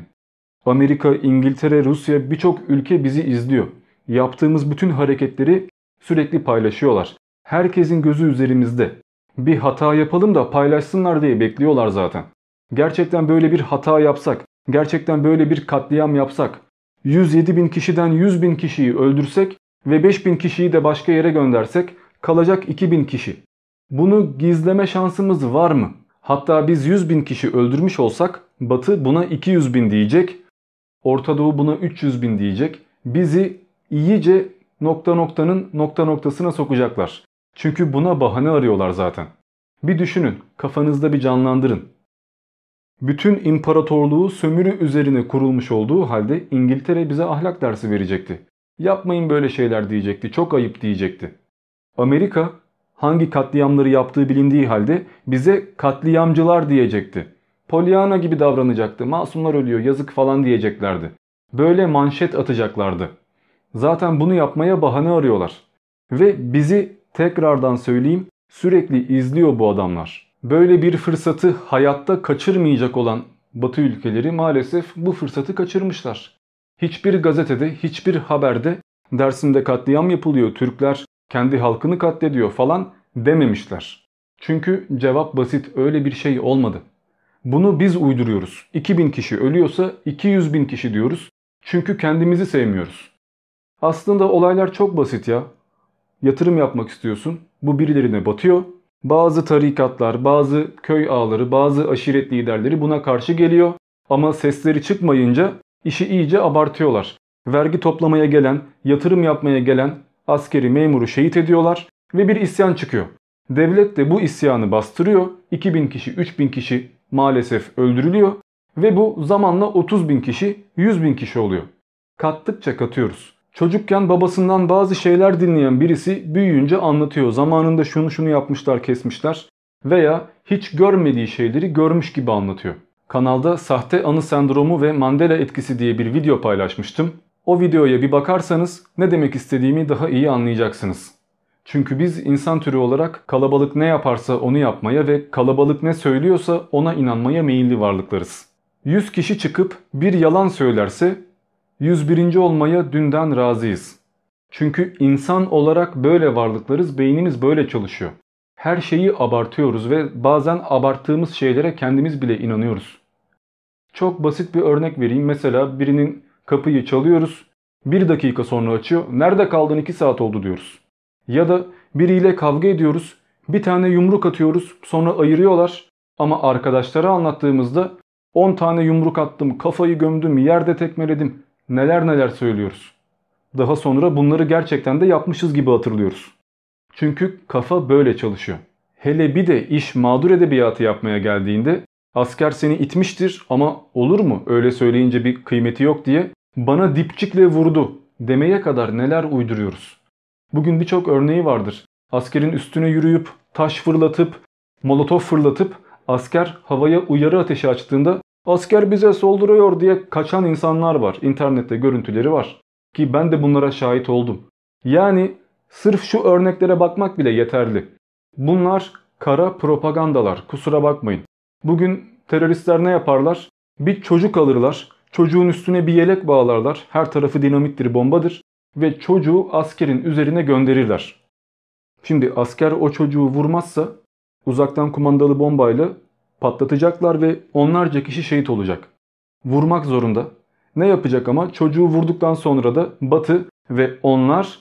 Amerika, İngiltere, Rusya birçok ülke bizi izliyor. Yaptığımız bütün hareketleri sürekli paylaşıyorlar. Herkesin gözü üzerimizde. Bir hata yapalım da paylaşsınlar diye bekliyorlar zaten. Gerçekten böyle bir hata yapsak, gerçekten böyle bir katliam yapsak, 107 bin kişiden 100 bin kişiyi öldürsek ve 5 bin kişiyi de başka yere göndersek kalacak 2 bin kişi. Bunu gizleme şansımız var mı? Hatta biz 100 bin kişi öldürmüş olsak Batı buna 200 bin diyecek, Orta Doğu buna 300 bin diyecek. Bizi iyice nokta noktanın nokta noktasına sokacaklar. Çünkü buna bahane arıyorlar zaten. Bir düşünün, kafanızda bir canlandırın. Bütün imparatorluğu sömürü üzerine kurulmuş olduğu halde İngiltere bize ahlak dersi verecekti. Yapmayın böyle şeyler diyecekti, çok ayıp diyecekti. Amerika hangi katliamları yaptığı bilindiği halde bize katliamcılar diyecekti. Pollyanna gibi davranacaktı, masumlar ölüyor, yazık falan diyeceklerdi. Böyle manşet atacaklardı. Zaten bunu yapmaya bahane arıyorlar. Ve bizi tekrardan söyleyeyim sürekli izliyor bu adamlar. Böyle bir fırsatı hayatta kaçırmayacak olan Batı ülkeleri maalesef bu fırsatı kaçırmışlar. Hiçbir gazetede, hiçbir haberde Dersim'de katliam yapılıyor, Türkler kendi halkını katlediyor falan dememişler. Çünkü cevap basit öyle bir şey olmadı. Bunu biz uyduruyoruz. 2000 kişi ölüyorsa 200 bin kişi diyoruz. Çünkü kendimizi sevmiyoruz. Aslında olaylar çok basit ya. yatırım yapmak istiyorsun. Bu birilerine batıyor. Bazı tarikatlar, bazı köy ağları, bazı aşiret liderleri buna karşı geliyor. Ama sesleri çıkmayınca işi iyice abartıyorlar. Vergi toplamaya gelen, yatırım yapmaya gelen askeri memuru şehit ediyorlar ve bir isyan çıkıyor. Devlet de bu isyanı bastırıyor. 2000 kişi, 3000 kişi maalesef öldürülüyor ve bu zamanla 30 bin kişi, 100 bin kişi oluyor. Kattıkça katıyoruz. Çocukken babasından bazı şeyler dinleyen birisi büyüyünce anlatıyor. Zamanında şunu şunu yapmışlar kesmişler veya hiç görmediği şeyleri görmüş gibi anlatıyor. Kanalda sahte anı sendromu ve Mandela etkisi diye bir video paylaşmıştım. O videoya bir bakarsanız ne demek istediğimi daha iyi anlayacaksınız. Çünkü biz insan türü olarak kalabalık ne yaparsa onu yapmaya ve kalabalık ne söylüyorsa ona inanmaya meyilli varlıklarız. 100 kişi çıkıp bir yalan söylerse 101. olmaya dünden razıyız. Çünkü insan olarak böyle varlıklarız, beynimiz böyle çalışıyor. Her şeyi abartıyoruz ve bazen abarttığımız şeylere kendimiz bile inanıyoruz. Çok basit bir örnek vereyim. Mesela birinin kapıyı çalıyoruz. Bir dakika sonra açıyor. Nerede kaldın 2 saat oldu diyoruz. Ya da biriyle kavga ediyoruz. Bir tane yumruk atıyoruz. Sonra ayırıyorlar. Ama arkadaşlara anlattığımızda 10 tane yumruk attım, kafayı gömdüm, yerde tekmeledim. Neler neler söylüyoruz. Daha sonra bunları gerçekten de yapmışız gibi hatırlıyoruz. Çünkü kafa böyle çalışıyor. Hele bir de iş mağdur edebiyatı yapmaya geldiğinde asker seni itmiştir ama olur mu öyle söyleyince bir kıymeti yok diye bana dipçikle vurdu demeye kadar neler uyduruyoruz. Bugün birçok örneği vardır. Askerin üstüne yürüyüp, taş fırlatıp, molotof fırlatıp asker havaya uyarı ateşi açtığında asker bize solduruyor diye kaçan insanlar var. İnternette görüntüleri var. Ki ben de bunlara şahit oldum. Yani sırf şu örneklere bakmak bile yeterli. Bunlar kara propagandalar kusura bakmayın. Bugün teröristler ne yaparlar? Bir çocuk alırlar. Çocuğun üstüne bir yelek bağlarlar. Her tarafı dinamittir, bombadır. Ve çocuğu askerin üzerine gönderirler. Şimdi asker o çocuğu vurmazsa uzaktan kumandalı bombayla patlatacaklar ve onlarca kişi şehit olacak. Vurmak zorunda. Ne yapacak ama çocuğu vurduktan sonra da Batı ve onlar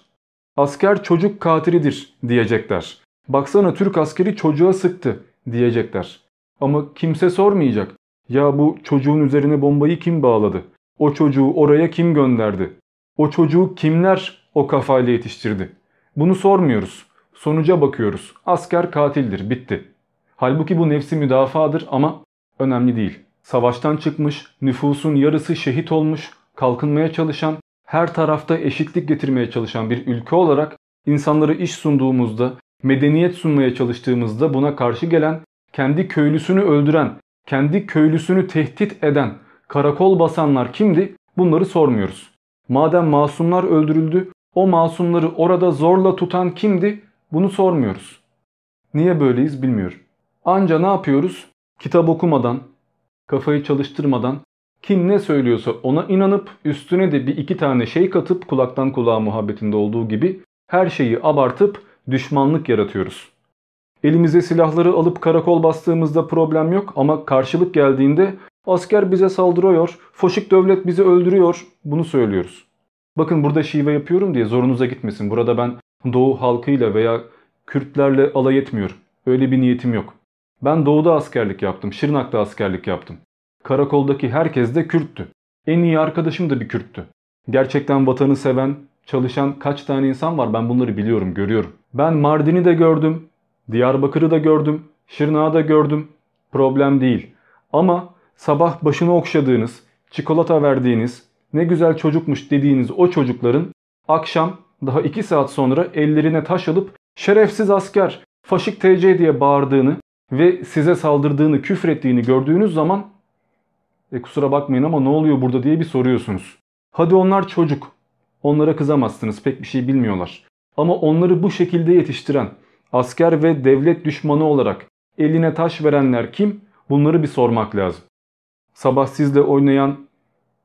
asker çocuk katilidir diyecekler. Baksana Türk askeri çocuğa sıktı diyecekler. Ama kimse sormayacak. Ya bu çocuğun üzerine bombayı kim bağladı? O çocuğu oraya kim gönderdi? O çocuğu kimler o kafayla yetiştirdi? Bunu sormuyoruz. Sonuca bakıyoruz. Asker katildir. Bitti. Halbuki bu nefsi müdafadır ama önemli değil. Savaştan çıkmış, nüfusun yarısı şehit olmuş, kalkınmaya çalışan, her tarafta eşitlik getirmeye çalışan bir ülke olarak insanlara iş sunduğumuzda, medeniyet sunmaya çalıştığımızda buna karşı gelen, kendi köylüsünü öldüren, kendi köylüsünü tehdit eden, karakol basanlar kimdi? Bunları sormuyoruz. Madem masumlar öldürüldü, o masumları orada zorla tutan kimdi? Bunu sormuyoruz. Niye böyleyiz bilmiyorum. Anca ne yapıyoruz? Kitap okumadan, kafayı çalıştırmadan, kim ne söylüyorsa ona inanıp üstüne de bir iki tane şey katıp kulaktan kulağa muhabbetinde olduğu gibi her şeyi abartıp düşmanlık yaratıyoruz. Elimize silahları alıp karakol bastığımızda problem yok ama karşılık geldiğinde asker bize saldırıyor, foşik devlet bizi öldürüyor bunu söylüyoruz. Bakın burada şive yapıyorum diye zorunuza gitmesin. Burada ben Doğu halkıyla veya Kürtlerle alay etmiyorum. Öyle bir niyetim yok. Ben doğuda askerlik yaptım. Şırnak'ta askerlik yaptım. Karakoldaki herkes de Kürttü. En iyi arkadaşım da bir Kürttü. Gerçekten vatanı seven, çalışan kaç tane insan var ben bunları biliyorum, görüyorum. Ben Mardin'i de gördüm, Diyarbakır'ı da gördüm, Şırnak'ı da gördüm. Problem değil. Ama sabah başını okşadığınız, çikolata verdiğiniz, ne güzel çocukmuş dediğiniz o çocukların akşam daha 2 saat sonra ellerine taş alıp şerefsiz asker, faşik TC diye bağırdığını ve size saldırdığını, küfrettiğini gördüğünüz zaman e kusura bakmayın ama ne oluyor burada diye bir soruyorsunuz. Hadi onlar çocuk. Onlara kızamazsınız pek bir şey bilmiyorlar. Ama onları bu şekilde yetiştiren, asker ve devlet düşmanı olarak eline taş verenler kim? Bunları bir sormak lazım. Sabah sizle oynayan,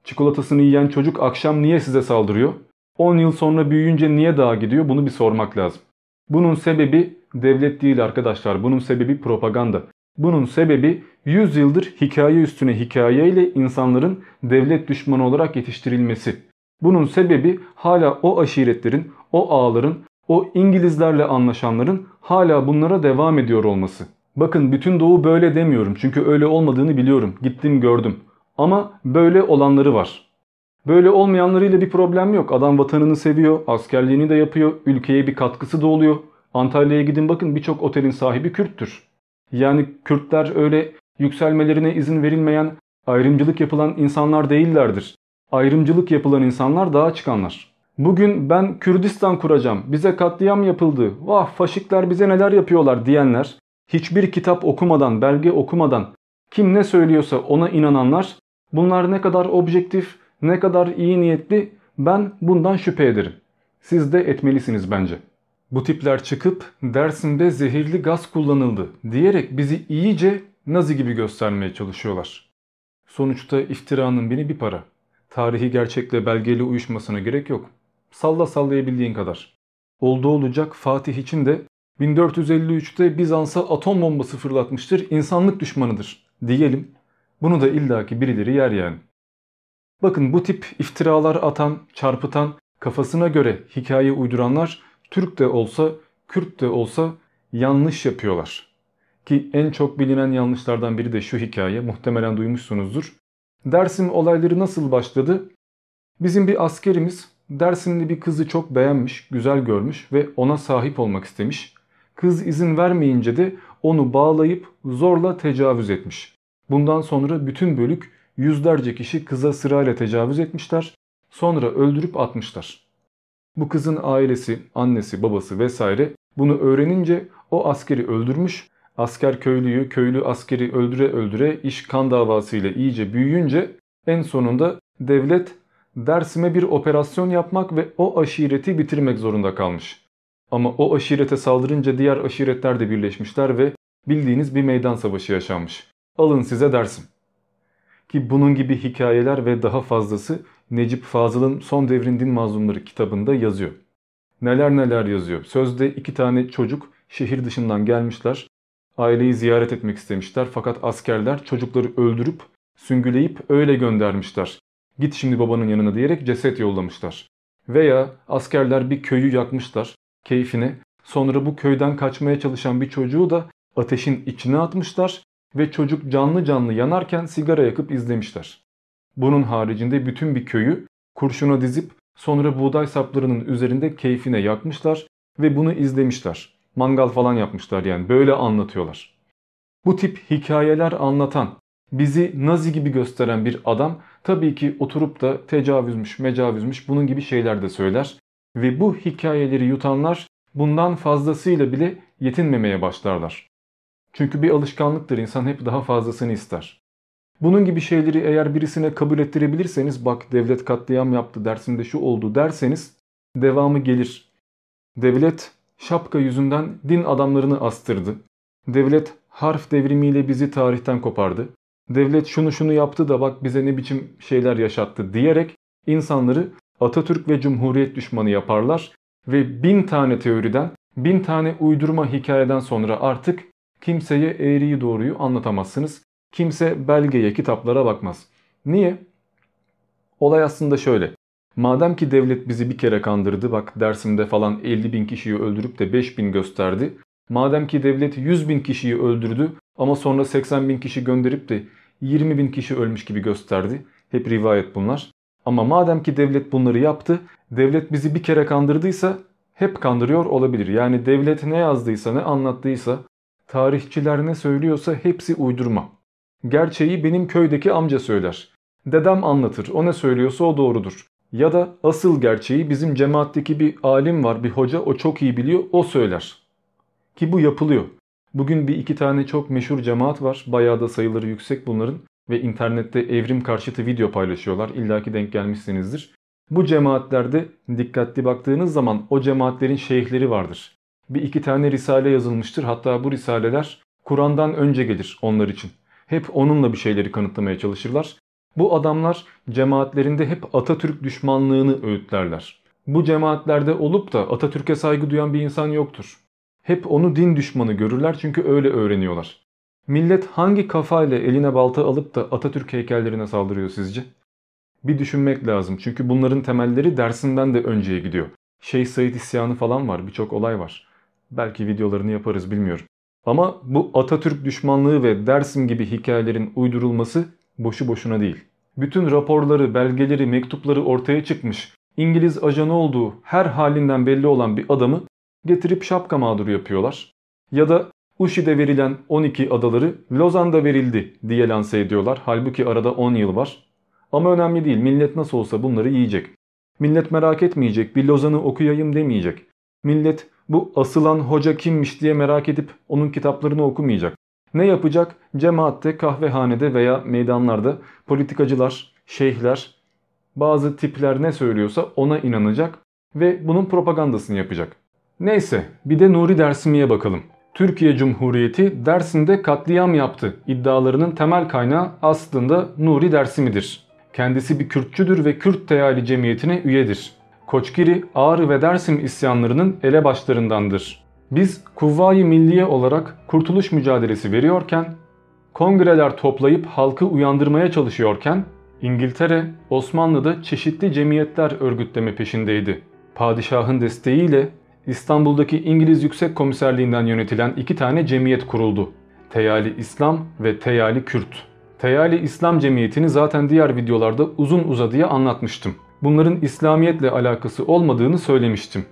çikolatasını yiyen çocuk akşam niye size saldırıyor? 10 yıl sonra büyüyünce niye dağa gidiyor? Bunu bir sormak lazım. Bunun sebebi devlet değil arkadaşlar. Bunun sebebi propaganda. Bunun sebebi 100 yıldır hikaye üstüne hikayeyle insanların devlet düşmanı olarak yetiştirilmesi. Bunun sebebi hala o aşiretlerin, o ağların O İngilizlerle anlaşanların hala bunlara devam ediyor olması. Bakın bütün doğu böyle demiyorum çünkü öyle olmadığını biliyorum. Gittim gördüm. Ama böyle olanları var. Böyle olmayanlarıyla bir problem yok. Adam vatanını seviyor, askerliğini de yapıyor, ülkeye bir katkısı da oluyor. Antalya'ya gidin bakın birçok otelin sahibi Kürttür. Yani Kürtler öyle yükselmelerine izin verilmeyen, ayrımcılık yapılan insanlar değillerdir. Ayrımcılık yapılan insanlar daha çıkanlar. Bugün ben Kürdistan kuracağım, bize katliam yapıldı, vah faşikler bize neler yapıyorlar diyenler, hiçbir kitap okumadan, belge okumadan, kim ne söylüyorsa ona inananlar, bunlar ne kadar objektif, ne kadar iyi niyetli ben bundan şüphe ederim. Siz de etmelisiniz bence. Bu tipler çıkıp Dersim'de zehirli gaz kullanıldı diyerek bizi iyice Nazi gibi göstermeye çalışıyorlar. Sonuçta iftiranın biri bir para. Tarihi gerçekle belgeli uyuşmasına gerek yok. Salla sallayabildiğin kadar. Oldu olacak Fatih için de 1453'te Bizans'a atom bombası fırlatmıştır, insanlık düşmanıdır diyelim. Bunu da illaki birileri yer yani. Bakın bu tip iftiralar atan, çarpıtan, kafasına göre hikaye uyduranlar Türk de olsa, Kürt de olsa yanlış yapıyorlar. Ki en çok bilinen yanlışlardan biri de şu hikaye, muhtemelen duymuşsunuzdur. Dersim olayları nasıl başladı? Bizim bir askerimiz Dersimli bir kızı çok beğenmiş, güzel görmüş ve ona sahip olmak istemiş. Kız izin vermeyince de onu bağlayıp zorla tecavüz etmiş. Bundan sonra bütün bölük yüzlerce kişi kıza sırayla tecavüz etmişler. Sonra öldürüp atmışlar. Bu kızın ailesi, annesi, babası vesaire bunu öğrenince o askeri öldürmüş. Asker köylüyü, köylü askeri öldüre öldüre iş kan davasıyla iyice büyüyünce en sonunda devlet Dersim'e bir operasyon yapmak ve o aşireti bitirmek zorunda kalmış. Ama o aşirete saldırınca diğer aşiretler de birleşmişler ve bildiğiniz bir meydan savaşı yaşanmış. Alın size Dersim. Ki bunun gibi hikayeler ve daha fazlası Necip Fazıl'ın Son Devrin Din Mazlumları kitabında yazıyor. Neler neler yazıyor. Sözde iki tane çocuk şehir dışından gelmişler. Aileyi ziyaret etmek istemişler fakat askerler çocukları öldürüp süngüleyip öyle göndermişler. Git şimdi babanın yanına diyerek ceset yollamışlar. Veya askerler bir köyü yakmışlar keyfine. Sonra bu köyden kaçmaya çalışan bir çocuğu da ateşin içine atmışlar ve çocuk canlı canlı yanarken sigara yakıp izlemişler. Bunun haricinde bütün bir köyü kurşuna dizip sonra buğday saplarının üzerinde keyfine yakmışlar ve bunu izlemişler. Mangal falan yapmışlar yani böyle anlatıyorlar. Bu tip hikayeler anlatan, bizi Nazi gibi gösteren bir adam tabii ki oturup da tecavüzmüş, mecavüzmüş bunun gibi şeyler de söyler. Ve bu hikayeleri yutanlar bundan fazlasıyla bile yetinmemeye başlarlar. Çünkü bir alışkanlıktır insan hep daha fazlasını ister. Bunun gibi şeyleri eğer birisine kabul ettirebilirseniz bak devlet katliam yaptı dersinde şu oldu derseniz devamı gelir. Devlet şapka yüzünden din adamlarını astırdı. Devlet harf devrimiyle bizi tarihten kopardı. Devlet şunu şunu yaptı da bak bize ne biçim şeyler yaşattı diyerek insanları Atatürk ve Cumhuriyet düşmanı yaparlar ve bin tane teoriden, bin tane uydurma hikayeden sonra artık kimseye eğriyi doğruyu anlatamazsınız. Kimse belgeye, kitaplara bakmaz. Niye? Olay aslında şöyle. Madem ki devlet bizi bir kere kandırdı bak Dersim'de falan 50 bin kişiyi öldürüp de 5 bin gösterdi. Madem ki devlet 100 bin kişiyi öldürdü ama sonra 80 bin kişi gönderip de 20 bin kişi ölmüş gibi gösterdi. Hep rivayet bunlar. Ama madem ki devlet bunları yaptı, devlet bizi bir kere kandırdıysa hep kandırıyor olabilir. Yani devlet ne yazdıysa ne anlattıysa, tarihçiler ne söylüyorsa hepsi uydurma. Gerçeği benim köydeki amca söyler. Dedem anlatır, o ne söylüyorsa o doğrudur. Ya da asıl gerçeği bizim cemaatteki bir alim var, bir hoca o çok iyi biliyor, o söyler. Ki bu yapılıyor. Bugün bir iki tane çok meşhur cemaat var. Bayağı da sayıları yüksek bunların. Ve internette evrim karşıtı video paylaşıyorlar. İlla ki denk gelmişsinizdir. Bu cemaatlerde dikkatli baktığınız zaman o cemaatlerin şeyhleri vardır. Bir iki tane risale yazılmıştır. Hatta bu risaleler Kur'an'dan önce gelir onlar için. Hep onunla bir şeyleri kanıtlamaya çalışırlar. Bu adamlar cemaatlerinde hep Atatürk düşmanlığını öğütlerler. Bu cemaatlerde olup da Atatürk'e saygı duyan bir insan yoktur. Hep onu din düşmanı görürler çünkü öyle öğreniyorlar. Millet hangi kafayla eline balta alıp da Atatürk heykellerine saldırıyor sizce? Bir düşünmek lazım çünkü bunların temelleri dersinden de önceye gidiyor. Şeyh Said isyanı falan var. Birçok olay var. Belki videolarını yaparız bilmiyorum. Ama bu Atatürk düşmanlığı ve Dersim gibi hikayelerin uydurulması boşu boşuna değil. Bütün raporları, belgeleri, mektupları ortaya çıkmış, İngiliz ajanı olduğu her halinden belli olan bir adamı getirip şapka mağduru yapıyorlar. Ya da Uşi'de verilen 12 adaları Lozan'da verildi diye lanse ediyorlar. Halbuki arada 10 yıl var. Ama önemli değil. Millet nasıl olsa bunları yiyecek. Millet merak etmeyecek. Bir Lozan'ı okuyayım demeyecek. Millet bu asılan hoca kimmiş diye merak edip onun kitaplarını okumayacak. Ne yapacak? Cemaatte, kahvehanede veya meydanlarda politikacılar, şeyhler, bazı tipler ne söylüyorsa ona inanacak ve bunun propagandasını yapacak. Neyse bir de Nuri Dersimi'ye bakalım. Türkiye Cumhuriyeti Dersim'de katliam yaptı iddialarının temel kaynağı aslında Nuri Dersimi'dir. Kendisi bir Kürtçüdür ve Kürt Teali Cemiyeti'ne üyedir. Koçgiri, Ağrı ve Dersim isyanlarının elebaşlarındandır. Biz Kuvvayi Milliye olarak kurtuluş mücadelesi veriyorken, kongreler toplayıp halkı uyandırmaya çalışıyorken, İngiltere, Osmanlı'da çeşitli cemiyetler örgütleme peşindeydi. Padişahın desteğiyle İstanbul'daki İngiliz Yüksek Komiserliğinden yönetilen iki tane cemiyet kuruldu. Teyali İslam ve Teyali Kürt. Teyali İslam Cemiyeti'ni zaten diğer videolarda uzun uzadıya anlatmıştım. Bunların İslamiyetle alakası olmadığını söylemiştim.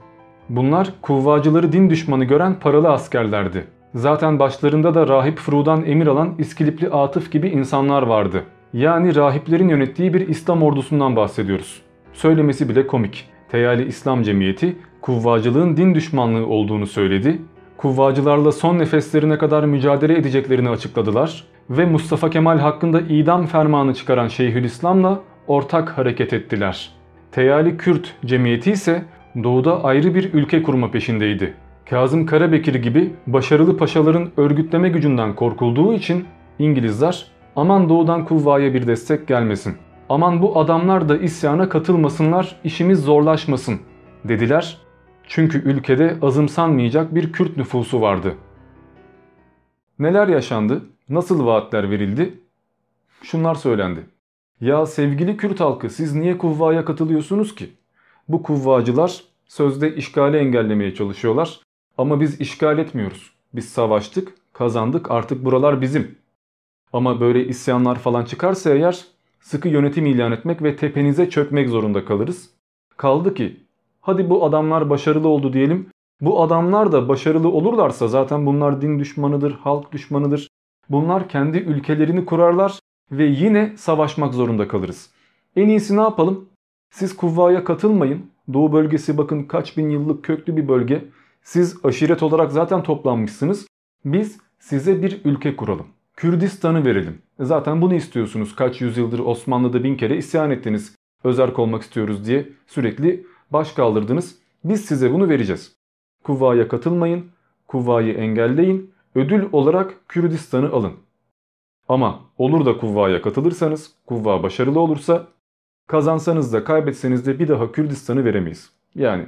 Bunlar kuvvacıları din düşmanı gören paralı askerlerdi. Zaten başlarında da rahip Fru'dan emir alan İskilipli Atıf gibi insanlar vardı. Yani rahiplerin yönettiği bir İslam ordusundan bahsediyoruz. Söylemesi bile komik. Teyali İslam Cemiyeti kuvvacılığın din düşmanlığı olduğunu söyledi. Kuvvacılarla son nefeslerine kadar mücadele edeceklerini açıkladılar ve Mustafa Kemal hakkında idam fermanı çıkaran Şeyhülislam'la ortak hareket ettiler. Teyali Kürt Cemiyeti ise doğuda ayrı bir ülke kurma peşindeydi. Kazım Karabekir gibi başarılı paşaların örgütleme gücünden korkulduğu için İngilizler aman doğudan kuvvaya bir destek gelmesin. Aman bu adamlar da isyana katılmasınlar, işimiz zorlaşmasın dediler. Çünkü ülkede azımsanmayacak bir Kürt nüfusu vardı. Neler yaşandı? Nasıl vaatler verildi? Şunlar söylendi. Ya sevgili Kürt halkı siz niye kuvvaya katılıyorsunuz ki? Bu kuvvacılar sözde işgali engellemeye çalışıyorlar ama biz işgal etmiyoruz. Biz savaştık, kazandık artık buralar bizim. Ama böyle isyanlar falan çıkarsa eğer sıkı yönetim ilan etmek ve tepenize çökmek zorunda kalırız. Kaldı ki hadi bu adamlar başarılı oldu diyelim. Bu adamlar da başarılı olurlarsa zaten bunlar din düşmanıdır, halk düşmanıdır. Bunlar kendi ülkelerini kurarlar ve yine savaşmak zorunda kalırız. En iyisi ne yapalım? Siz kuvvaya katılmayın. Doğu bölgesi bakın kaç bin yıllık köklü bir bölge. Siz aşiret olarak zaten toplanmışsınız. Biz size bir ülke kuralım. Kürdistan'ı verelim. Zaten bunu istiyorsunuz. Kaç yüzyıldır Osmanlı'da bin kere isyan ettiniz. Özerk olmak istiyoruz diye sürekli baş kaldırdınız. Biz size bunu vereceğiz. Kuvvaya katılmayın. Kuvvayı engelleyin. Ödül olarak Kürdistan'ı alın. Ama olur da kuvvaya katılırsanız, kuvva başarılı olursa kazansanız da kaybetseniz de bir daha Kürdistan'ı veremeyiz. Yani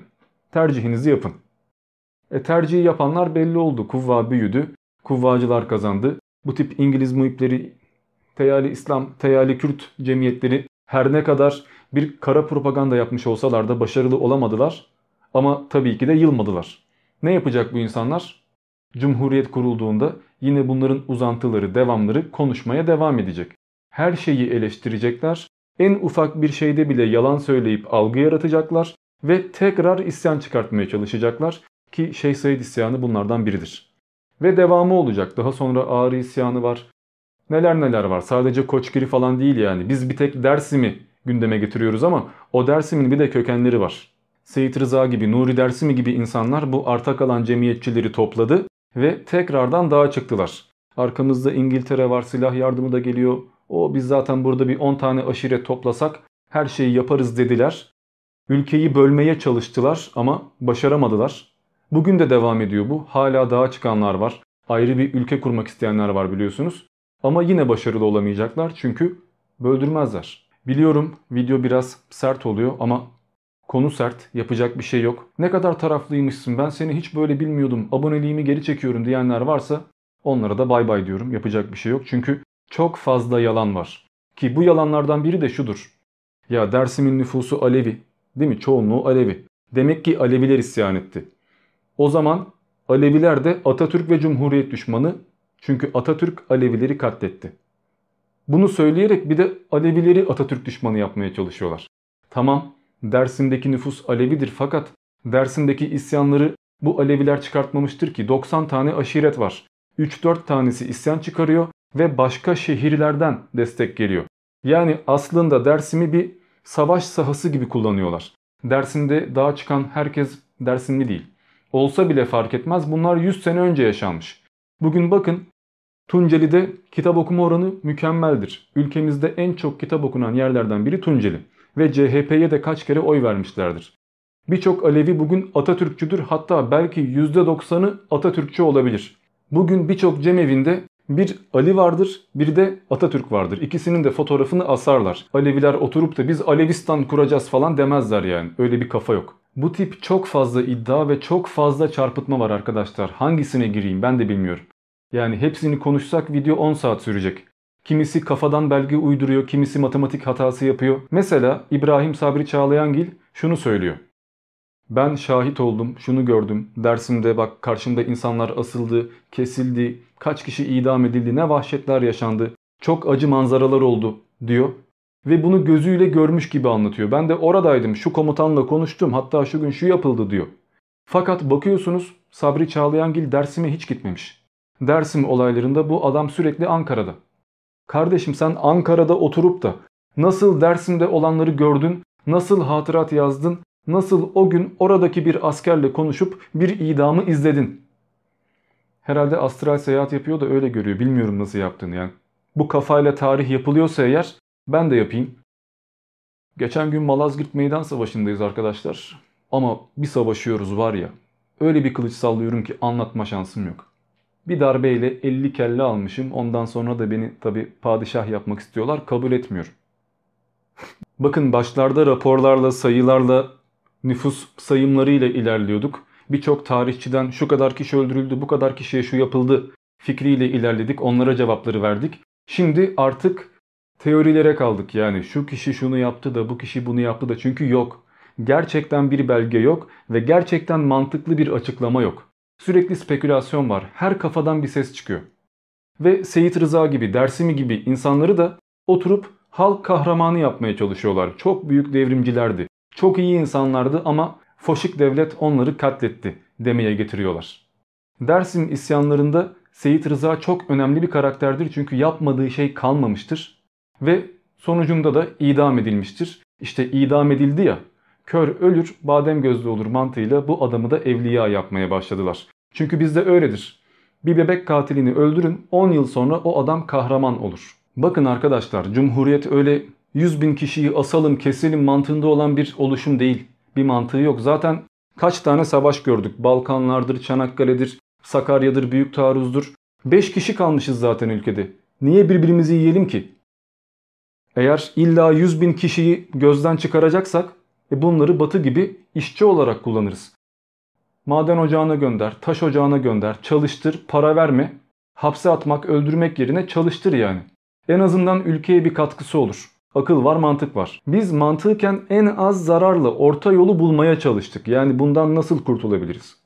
tercihinizi yapın. E tercihi yapanlar belli oldu. Kuvva büyüdü. Kuvvacılar kazandı. Bu tip İngiliz muhipleri, Teyali İslam, Teyali Kürt cemiyetleri her ne kadar bir kara propaganda yapmış olsalar da başarılı olamadılar. Ama tabii ki de yılmadılar. Ne yapacak bu insanlar? Cumhuriyet kurulduğunda yine bunların uzantıları, devamları konuşmaya devam edecek. Her şeyi eleştirecekler. En ufak bir şeyde bile yalan söyleyip algı yaratacaklar ve tekrar isyan çıkartmaya çalışacaklar ki Şeyh Said isyanı bunlardan biridir. Ve devamı olacak. Daha sonra Ağrı isyanı var. Neler neler var. Sadece Koçgiri falan değil yani. Biz bir tek Dersim'i gündeme getiriyoruz ama o Dersim'in bir de kökenleri var. Seyit Rıza gibi, Nuri Dersimi gibi insanlar bu arta kalan cemiyetçileri topladı ve tekrardan dağa çıktılar. Arkamızda İngiltere var, silah yardımı da geliyor. O biz zaten burada bir 10 tane aşiret toplasak her şeyi yaparız dediler. Ülkeyi bölmeye çalıştılar ama başaramadılar. Bugün de devam ediyor bu. Hala dağa çıkanlar var. Ayrı bir ülke kurmak isteyenler var biliyorsunuz. Ama yine başarılı olamayacaklar çünkü böldürmezler. Biliyorum video biraz sert oluyor ama konu sert. Yapacak bir şey yok. Ne kadar taraflıymışsın ben seni hiç böyle bilmiyordum. Aboneliğimi geri çekiyorum diyenler varsa onlara da bay bay diyorum. Yapacak bir şey yok. Çünkü çok fazla yalan var. Ki bu yalanlardan biri de şudur. Ya Dersim'in nüfusu Alevi. Değil mi? Çoğunluğu Alevi. Demek ki Aleviler isyan etti. O zaman Aleviler de Atatürk ve Cumhuriyet düşmanı çünkü Atatürk Alevileri katletti. Bunu söyleyerek bir de Alevileri Atatürk düşmanı yapmaya çalışıyorlar. Tamam Dersim'deki nüfus Alevidir fakat Dersim'deki isyanları bu Aleviler çıkartmamıştır ki 90 tane aşiret var. 3-4 tanesi isyan çıkarıyor ve başka şehirlerden destek geliyor. Yani aslında Dersim'i bir savaş sahası gibi kullanıyorlar. Dersim'de dağa çıkan herkes Dersimli değil. Olsa bile fark etmez bunlar 100 sene önce yaşanmış. Bugün bakın Tunceli'de kitap okuma oranı mükemmeldir. Ülkemizde en çok kitap okunan yerlerden biri Tunceli. Ve CHP'ye de kaç kere oy vermişlerdir. Birçok Alevi bugün Atatürkçüdür hatta belki %90'ı Atatürkçü olabilir. Bugün birçok cemevinde bir Ali vardır bir de Atatürk vardır. İkisinin de fotoğrafını asarlar. Aleviler oturup da biz Alevistan kuracağız falan demezler yani. Öyle bir kafa yok. Bu tip çok fazla iddia ve çok fazla çarpıtma var arkadaşlar. Hangisine gireyim ben de bilmiyorum. Yani hepsini konuşsak video 10 saat sürecek. Kimisi kafadan belge uyduruyor, kimisi matematik hatası yapıyor. Mesela İbrahim Sabri Çağlayangil şunu söylüyor. Ben şahit oldum, şunu gördüm. Dersimde bak karşımda insanlar asıldı, kesildi, kaç kişi idam edildi, ne vahşetler yaşandı. Çok acı manzaralar oldu diyor. Ve bunu gözüyle görmüş gibi anlatıyor. Ben de oradaydım, şu komutanla konuştum, hatta şu gün şu yapıldı diyor. Fakat bakıyorsunuz Sabri Çağlayangil Dersim'e hiç gitmemiş. Dersim olaylarında bu adam sürekli Ankara'da. Kardeşim sen Ankara'da oturup da nasıl Dersim'de olanları gördün, nasıl hatırat yazdın, nasıl o gün oradaki bir askerle konuşup bir idamı izledin. Herhalde astral seyahat yapıyor da öyle görüyor. Bilmiyorum nasıl yaptığını yani. Bu kafayla tarih yapılıyorsa eğer ben de yapayım. Geçen gün Malazgirt Meydan Savaşı'ndayız arkadaşlar. Ama bir savaşıyoruz var ya. Öyle bir kılıç sallıyorum ki anlatma şansım yok. Bir darbeyle 50 kelle almışım. Ondan sonra da beni tabi padişah yapmak istiyorlar. Kabul etmiyorum. *laughs* Bakın başlarda raporlarla, sayılarla, nüfus sayımlarıyla ilerliyorduk. Birçok tarihçiden şu kadar kişi öldürüldü, bu kadar kişiye şu yapıldı fikriyle ilerledik. Onlara cevapları verdik. Şimdi artık teorilere kaldık. Yani şu kişi şunu yaptı da bu kişi bunu yaptı da çünkü yok. Gerçekten bir belge yok ve gerçekten mantıklı bir açıklama yok. Sürekli spekülasyon var. Her kafadan bir ses çıkıyor. Ve Seyit Rıza gibi, Dersimi gibi insanları da oturup halk kahramanı yapmaya çalışıyorlar. Çok büyük devrimcilerdi. Çok iyi insanlardı ama Foşik devlet onları katletti demeye getiriyorlar. Dersim isyanlarında Seyit Rıza çok önemli bir karakterdir çünkü yapmadığı şey kalmamıştır ve sonucunda da idam edilmiştir. İşte idam edildi ya kör ölür badem gözlü olur mantığıyla bu adamı da evliya yapmaya başladılar. Çünkü bizde öyledir. Bir bebek katilini öldürün 10 yıl sonra o adam kahraman olur. Bakın arkadaşlar Cumhuriyet öyle 100 bin kişiyi asalım keselim mantığında olan bir oluşum değil. Bir mantığı yok. Zaten kaç tane savaş gördük. Balkanlardır, Çanakkale'dir, Sakarya'dır, Büyük Taarruz'dur. 5 kişi kalmışız zaten ülkede. Niye birbirimizi yiyelim ki? Eğer illa 100 bin kişiyi gözden çıkaracaksak e bunları batı gibi işçi olarak kullanırız. Maden ocağına gönder, taş ocağına gönder, çalıştır, para verme. Hapse atmak, öldürmek yerine çalıştır yani. En azından ülkeye bir katkısı olur. Akıl var, mantık var. Biz mantıken en az zararlı orta yolu bulmaya çalıştık. Yani bundan nasıl kurtulabiliriz?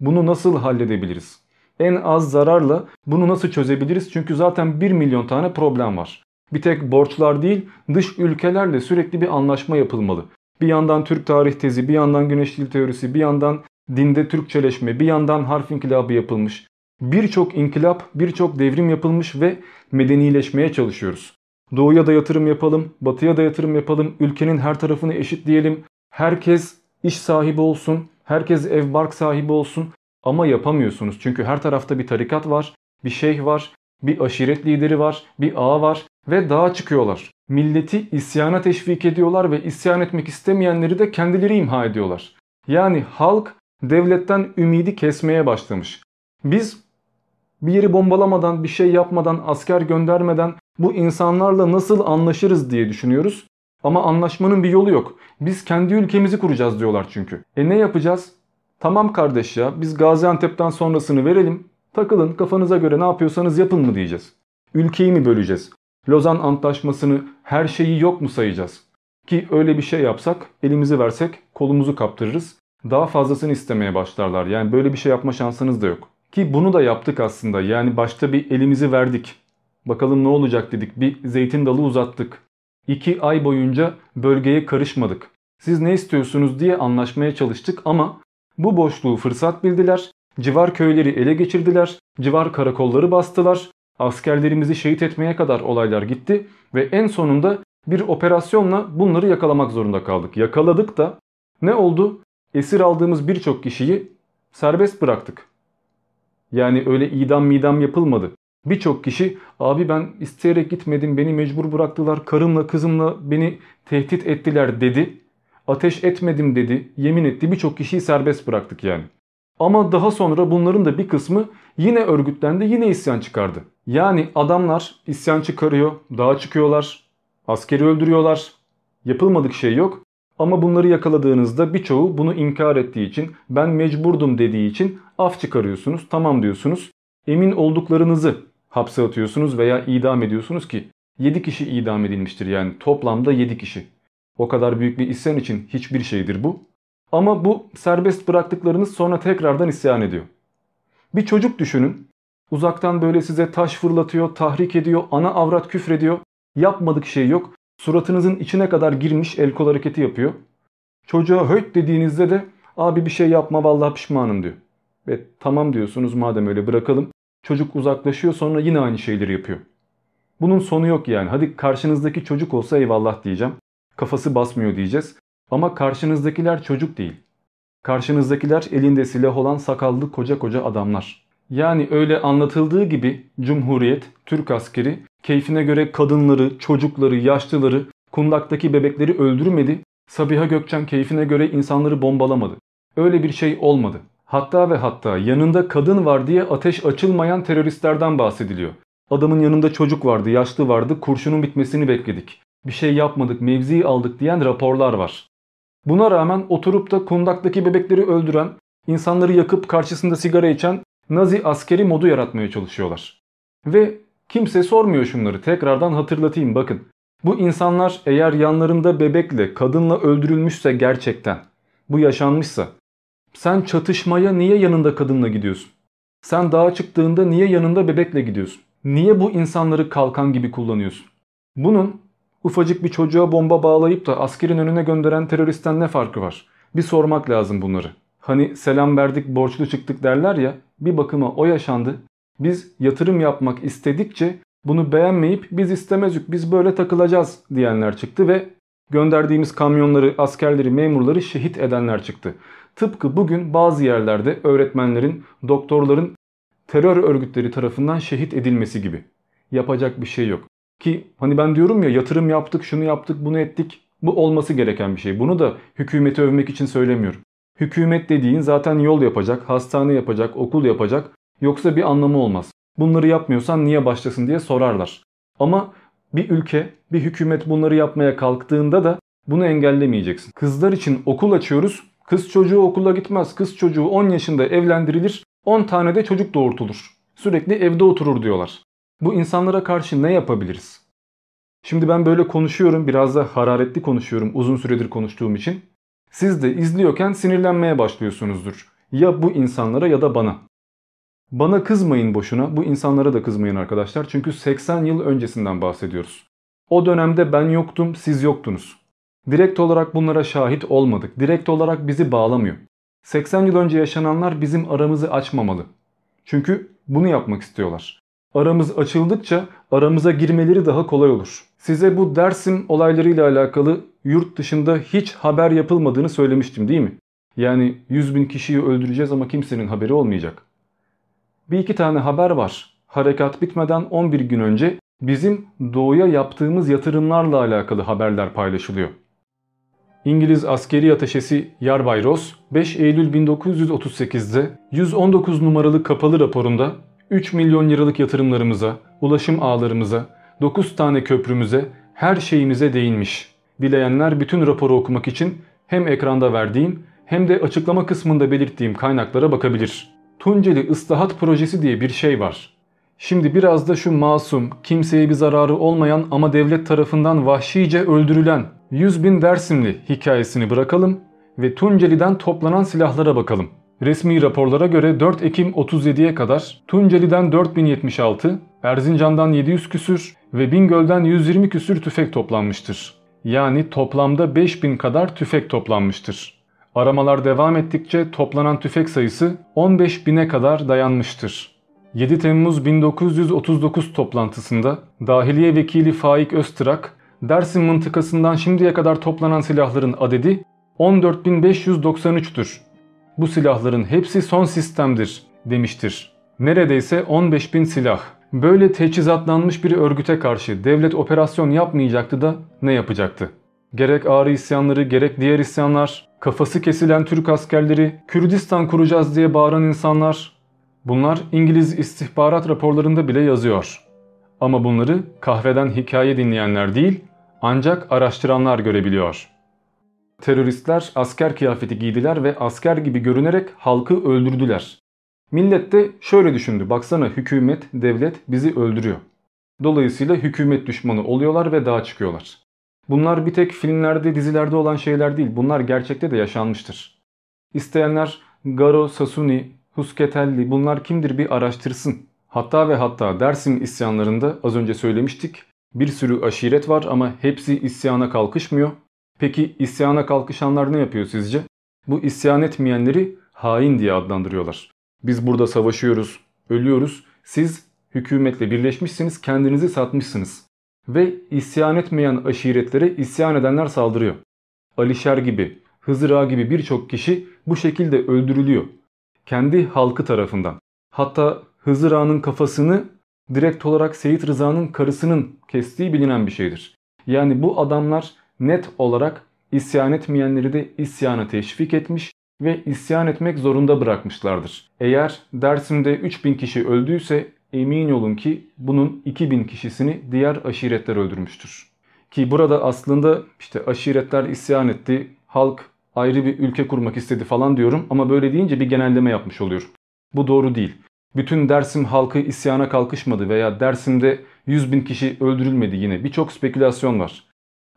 Bunu nasıl halledebiliriz? En az zararla bunu nasıl çözebiliriz? Çünkü zaten 1 milyon tane problem var. Bir tek borçlar değil, dış ülkelerle sürekli bir anlaşma yapılmalı. Bir yandan Türk tarih tezi, bir yandan güneş dil teorisi, bir yandan dinde Türkçeleşme, bir yandan harf inkılabı yapılmış. Birçok inkılap, birçok devrim yapılmış ve medenileşmeye çalışıyoruz. Doğuya da yatırım yapalım, batıya da yatırım yapalım, ülkenin her tarafını eşitleyelim. Herkes iş sahibi olsun, herkes ev bark sahibi olsun ama yapamıyorsunuz. Çünkü her tarafta bir tarikat var, bir şeyh var, bir aşiret lideri var, bir ağa var ve dağa çıkıyorlar. Milleti isyana teşvik ediyorlar ve isyan etmek istemeyenleri de kendileri imha ediyorlar. Yani halk devletten ümidi kesmeye başlamış. Biz bir yeri bombalamadan, bir şey yapmadan, asker göndermeden bu insanlarla nasıl anlaşırız diye düşünüyoruz. Ama anlaşmanın bir yolu yok. Biz kendi ülkemizi kuracağız diyorlar çünkü. E ne yapacağız? Tamam kardeş ya biz Gaziantep'ten sonrasını verelim. Takılın kafanıza göre ne yapıyorsanız yapın mı diyeceğiz. Ülkeyi mi böleceğiz? Lozan Antlaşması'nı her şeyi yok mu sayacağız? Ki öyle bir şey yapsak elimizi versek kolumuzu kaptırırız. daha fazlasını istemeye başlarlar. Yani böyle bir şey yapma şansınız da yok. Ki bunu da yaptık aslında. Yani başta bir elimizi verdik. Bakalım ne olacak dedik. Bir zeytin dalı uzattık. İki ay boyunca bölgeye karışmadık. Siz ne istiyorsunuz diye anlaşmaya çalıştık ama bu boşluğu fırsat bildiler. Civar köyleri ele geçirdiler. Civar karakolları bastılar. Askerlerimizi şehit etmeye kadar olaylar gitti. Ve en sonunda bir operasyonla bunları yakalamak zorunda kaldık. Yakaladık da ne oldu? Esir aldığımız birçok kişiyi serbest bıraktık. Yani öyle idam midam yapılmadı. Birçok kişi abi ben isteyerek gitmedim beni mecbur bıraktılar karımla kızımla beni tehdit ettiler dedi. Ateş etmedim dedi yemin etti birçok kişiyi serbest bıraktık yani. Ama daha sonra bunların da bir kısmı yine örgütlendi yine isyan çıkardı. Yani adamlar isyan çıkarıyor dağa çıkıyorlar askeri öldürüyorlar yapılmadık şey yok. Ama bunları yakaladığınızda birçoğu bunu inkar ettiği için ben mecburdum dediği için af çıkarıyorsunuz tamam diyorsunuz. Emin olduklarınızı hapse atıyorsunuz veya idam ediyorsunuz ki 7 kişi idam edilmiştir yani toplamda 7 kişi. O kadar büyük bir isyan için hiçbir şeydir bu. Ama bu serbest bıraktıklarınız sonra tekrardan isyan ediyor. Bir çocuk düşünün. Uzaktan böyle size taş fırlatıyor, tahrik ediyor, ana avrat küfrediyor. Yapmadık şey yok. Suratınızın içine kadar girmiş el kol hareketi yapıyor. Çocuğa höt dediğinizde de abi bir şey yapma vallahi pişmanım diyor. Ve tamam diyorsunuz madem öyle bırakalım. Çocuk uzaklaşıyor sonra yine aynı şeyleri yapıyor. Bunun sonu yok yani. Hadi karşınızdaki çocuk olsa eyvallah diyeceğim. Kafası basmıyor diyeceğiz. Ama karşınızdakiler çocuk değil. Karşınızdakiler elinde silah olan sakallı koca koca adamlar. Yani öyle anlatıldığı gibi Cumhuriyet, Türk askeri keyfine göre kadınları, çocukları, yaşlıları, kundaktaki bebekleri öldürmedi. Sabiha Gökçen keyfine göre insanları bombalamadı. Öyle bir şey olmadı. Hatta ve hatta yanında kadın var diye ateş açılmayan teröristlerden bahsediliyor. Adamın yanında çocuk vardı, yaşlı vardı, kurşunun bitmesini bekledik. Bir şey yapmadık, mevziyi aldık diyen raporlar var. Buna rağmen oturup da kundaktaki bebekleri öldüren, insanları yakıp karşısında sigara içen Nazi askeri modu yaratmaya çalışıyorlar. Ve kimse sormuyor şunları. Tekrardan hatırlatayım bakın. Bu insanlar eğer yanlarında bebekle, kadınla öldürülmüşse gerçekten, bu yaşanmışsa, sen çatışmaya niye yanında kadınla gidiyorsun? Sen dağa çıktığında niye yanında bebekle gidiyorsun? Niye bu insanları kalkan gibi kullanıyorsun? Bunun ufacık bir çocuğa bomba bağlayıp da askerin önüne gönderen teröristten ne farkı var? Bir sormak lazım bunları. Hani selam verdik borçlu çıktık derler ya bir bakıma o yaşandı. Biz yatırım yapmak istedikçe bunu beğenmeyip biz istemezük biz böyle takılacağız diyenler çıktı ve gönderdiğimiz kamyonları, askerleri, memurları şehit edenler çıktı. Tıpkı bugün bazı yerlerde öğretmenlerin, doktorların terör örgütleri tarafından şehit edilmesi gibi. Yapacak bir şey yok. Ki hani ben diyorum ya yatırım yaptık, şunu yaptık, bunu ettik. Bu olması gereken bir şey. Bunu da hükümeti övmek için söylemiyorum. Hükümet dediğin zaten yol yapacak, hastane yapacak, okul yapacak. Yoksa bir anlamı olmaz. Bunları yapmıyorsan niye başlasın diye sorarlar. Ama bir ülke, bir hükümet bunları yapmaya kalktığında da bunu engellemeyeceksin. Kızlar için okul açıyoruz. Kız çocuğu okula gitmez. Kız çocuğu 10 yaşında evlendirilir. 10 tane de çocuk doğurtulur. Sürekli evde oturur diyorlar. Bu insanlara karşı ne yapabiliriz? Şimdi ben böyle konuşuyorum. Biraz da hararetli konuşuyorum uzun süredir konuştuğum için. Siz de izliyorken sinirlenmeye başlıyorsunuzdur. Ya bu insanlara ya da bana. Bana kızmayın boşuna, bu insanlara da kızmayın arkadaşlar. Çünkü 80 yıl öncesinden bahsediyoruz. O dönemde ben yoktum, siz yoktunuz. Direkt olarak bunlara şahit olmadık. Direkt olarak bizi bağlamıyor. 80 yıl önce yaşananlar bizim aramızı açmamalı. Çünkü bunu yapmak istiyorlar. Aramız açıldıkça aramıza girmeleri daha kolay olur. Size bu Dersim olaylarıyla alakalı yurt dışında hiç haber yapılmadığını söylemiştim değil mi? Yani 100 bin kişiyi öldüreceğiz ama kimsenin haberi olmayacak. Bir iki tane haber var. Harekat bitmeden 11 gün önce bizim doğuya yaptığımız yatırımlarla alakalı haberler paylaşılıyor. İngiliz askeri ateşesi Yarbay Ross 5 Eylül 1938'de 119 numaralı kapalı raporunda 3 milyon liralık yatırımlarımıza, ulaşım ağlarımıza, 9 tane köprümüze, her şeyimize değinmiş. Dileyenler bütün raporu okumak için hem ekranda verdiğim hem de açıklama kısmında belirttiğim kaynaklara bakabilir. Tunceli Islahat Projesi diye bir şey var. Şimdi biraz da şu masum, kimseye bir zararı olmayan ama devlet tarafından vahşice öldürülen 100 bin Dersimli hikayesini bırakalım. ve Tunceli'den toplanan silahlara bakalım. Resmi raporlara göre 4 Ekim 37'ye kadar Tunceli'den 4076, Erzincan'dan 700 küsür ve Bingöl'den 120 küsür tüfek toplanmıştır. Yani toplamda 5000 kadar tüfek toplanmıştır. Aramalar devam ettikçe toplanan tüfek sayısı 15 bine kadar dayanmıştır. 7 Temmuz 1939 toplantısında Dahiliye Vekili Faik Öztrak, Dersim mıntıkasından şimdiye kadar toplanan silahların adedi 14.593'tür. Bu silahların hepsi son sistemdir demiştir. Neredeyse 15.000 silah. Böyle teçhizatlanmış bir örgüte karşı devlet operasyon yapmayacaktı da ne yapacaktı? Gerek Ağrı isyanları gerek diğer isyanlar, kafası kesilen Türk askerleri, Kürdistan kuracağız diye bağıran insanlar, bunlar İngiliz istihbarat raporlarında bile yazıyor. Ama bunları kahveden hikaye dinleyenler değil, ancak araştıranlar görebiliyor. Teröristler asker kıyafeti giydiler ve asker gibi görünerek halkı öldürdüler. Millet de şöyle düşündü. Baksana hükümet, devlet bizi öldürüyor. Dolayısıyla hükümet düşmanı oluyorlar ve dağa çıkıyorlar. Bunlar bir tek filmlerde, dizilerde olan şeyler değil. Bunlar gerçekte de yaşanmıştır. İsteyenler Garo Sasuni, Husketelli bunlar kimdir bir araştırsın. Hatta ve hatta Dersim isyanlarında az önce söylemiştik. Bir sürü aşiret var ama hepsi isyana kalkışmıyor. Peki isyana kalkışanlar ne yapıyor sizce? Bu isyan etmeyenleri hain diye adlandırıyorlar. Biz burada savaşıyoruz, ölüyoruz. Siz hükümetle birleşmişsiniz, kendinizi satmışsınız. Ve isyan etmeyen aşiretlere isyan edenler saldırıyor. Alişer gibi, Hızır Ağa gibi birçok kişi bu şekilde öldürülüyor. Kendi halkı tarafından. Hatta Hızır Ağa'nın kafasını direkt olarak Seyit Rıza'nın karısının kestiği bilinen bir şeydir. Yani bu adamlar net olarak isyan etmeyenleri de isyana teşvik etmiş ve isyan etmek zorunda bırakmışlardır. Eğer Dersim'de 3000 kişi öldüyse emin olun ki bunun 2000 kişisini diğer aşiretler öldürmüştür. Ki burada aslında işte aşiretler isyan etti, halk ayrı bir ülke kurmak istedi falan diyorum ama böyle deyince bir genelleme yapmış oluyorum. Bu doğru değil. Bütün Dersim halkı isyana kalkışmadı veya Dersim'de 100 bin kişi öldürülmedi yine. Birçok spekülasyon var.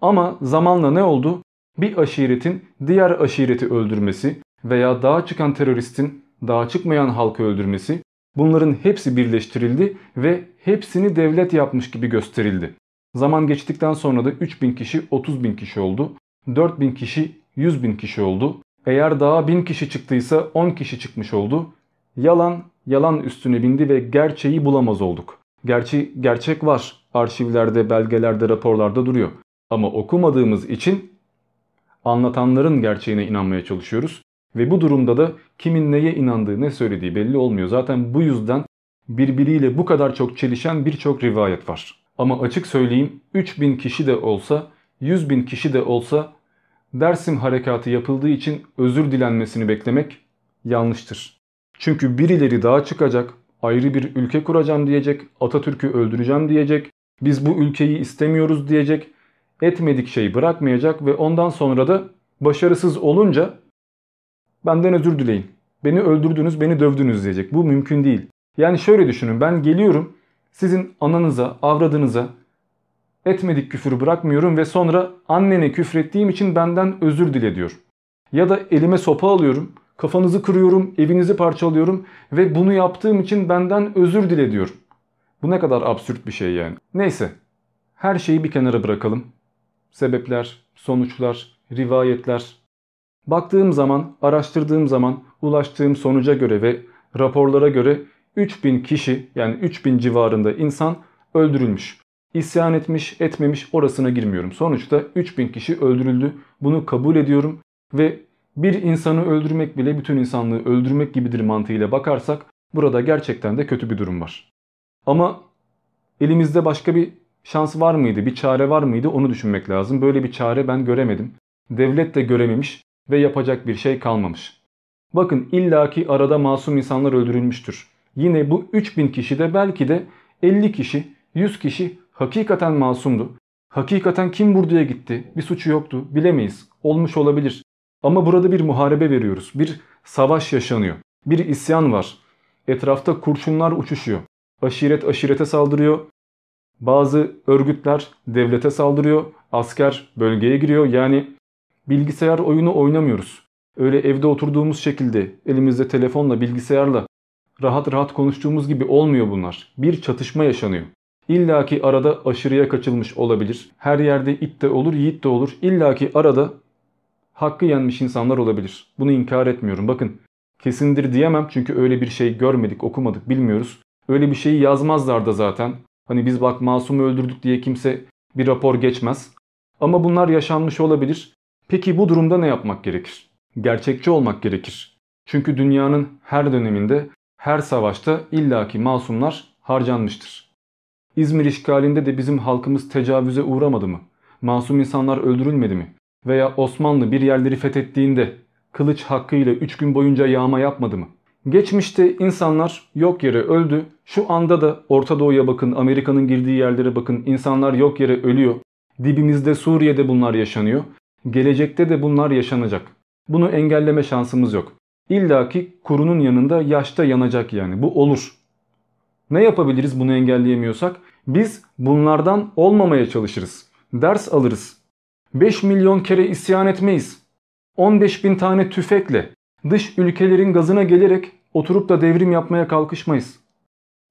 Ama zamanla ne oldu? Bir aşiretin diğer aşireti öldürmesi veya dağa çıkan teröristin dağa çıkmayan halkı öldürmesi bunların hepsi birleştirildi ve hepsini devlet yapmış gibi gösterildi. Zaman geçtikten sonra da 3000 kişi 30 bin kişi oldu. 4000 kişi 100 bin kişi oldu. Eğer dağa 1000 kişi çıktıysa 10 kişi çıkmış oldu. Yalan yalan üstüne bindi ve gerçeği bulamaz olduk. Gerçi gerçek var. Arşivlerde, belgelerde, raporlarda duruyor. Ama okumadığımız için anlatanların gerçeğine inanmaya çalışıyoruz. Ve bu durumda da kimin neye inandığı ne söylediği belli olmuyor. Zaten bu yüzden birbiriyle bu kadar çok çelişen birçok rivayet var. Ama açık söyleyeyim 3000 kişi de olsa 100 bin kişi de olsa Dersim harekatı yapıldığı için özür dilenmesini beklemek yanlıştır. Çünkü birileri daha çıkacak, ayrı bir ülke kuracağım diyecek, Atatürk'ü öldüreceğim diyecek, biz bu ülkeyi istemiyoruz diyecek, etmedik şeyi bırakmayacak ve ondan sonra da başarısız olunca benden özür dileyin. Beni öldürdünüz, beni dövdünüz diyecek. Bu mümkün değil. Yani şöyle düşünün ben geliyorum sizin ananıza, avradınıza etmedik küfürü bırakmıyorum ve sonra annene küfrettiğim için benden özür dile diyor. Ya da elime sopa alıyorum, kafanızı kırıyorum, evinizi parçalıyorum ve bunu yaptığım için benden özür dile diyor. Bu ne kadar absürt bir şey yani. Neyse her şeyi bir kenara bırakalım. Sebepler, sonuçlar, rivayetler. Baktığım zaman, araştırdığım zaman ulaştığım sonuca göre ve raporlara göre 3000 kişi yani 3000 civarında insan öldürülmüş. İsyan etmiş etmemiş orasına girmiyorum. Sonuçta 3000 kişi öldürüldü. Bunu kabul ediyorum ve bir insanı öldürmek bile bütün insanlığı öldürmek gibidir mantığıyla bakarsak burada gerçekten de kötü bir durum var. Ama elimizde başka bir şans var mıydı, bir çare var mıydı onu düşünmek lazım. Böyle bir çare ben göremedim. Devlet de görememiş ve yapacak bir şey kalmamış. Bakın illaki arada masum insanlar öldürülmüştür. Yine bu 3000 kişi de belki de 50 kişi, 100 kişi hakikaten masumdu. Hakikaten kim buraya gitti, bir suçu yoktu bilemeyiz. Olmuş olabilir. Ama burada bir muharebe veriyoruz. Bir savaş yaşanıyor. Bir isyan var. Etrafta kurşunlar uçuşuyor. Aşiret aşirete saldırıyor. Bazı örgütler devlete saldırıyor. Asker bölgeye giriyor. Yani bilgisayar oyunu oynamıyoruz. Öyle evde oturduğumuz şekilde elimizde telefonla bilgisayarla rahat rahat konuştuğumuz gibi olmuyor bunlar. Bir çatışma yaşanıyor. İlla ki arada aşırıya kaçılmış olabilir. Her yerde it de olur, yiğit de olur. İlla ki arada hakkı yenmiş insanlar olabilir. Bunu inkar etmiyorum. Bakın kesindir diyemem çünkü öyle bir şey görmedik, okumadık, bilmiyoruz. Öyle bir şeyi yazmazlar da zaten. Hani biz bak masumu öldürdük diye kimse bir rapor geçmez. Ama bunlar yaşanmış olabilir. Peki bu durumda ne yapmak gerekir? Gerçekçi olmak gerekir. Çünkü dünyanın her döneminde, her savaşta illaki masumlar harcanmıştır. İzmir işgalinde de bizim halkımız tecavüze uğramadı mı? Masum insanlar öldürülmedi mi? Veya Osmanlı bir yerleri fethettiğinde kılıç hakkıyla 3 gün boyunca yağma yapmadı mı? Geçmişte insanlar yok yere öldü. Şu anda da Orta Doğu'ya bakın, Amerika'nın girdiği yerlere bakın. İnsanlar yok yere ölüyor. Dibimizde Suriye'de bunlar yaşanıyor. Gelecekte de bunlar yaşanacak. Bunu engelleme şansımız yok. İlla ki kurunun yanında yaşta yanacak yani. Bu olur. Ne yapabiliriz bunu engelleyemiyorsak? Biz bunlardan olmamaya çalışırız. Ders alırız. 5 milyon kere isyan etmeyiz. 15 bin tane tüfekle, dış ülkelerin gazına gelerek oturup da devrim yapmaya kalkışmayız.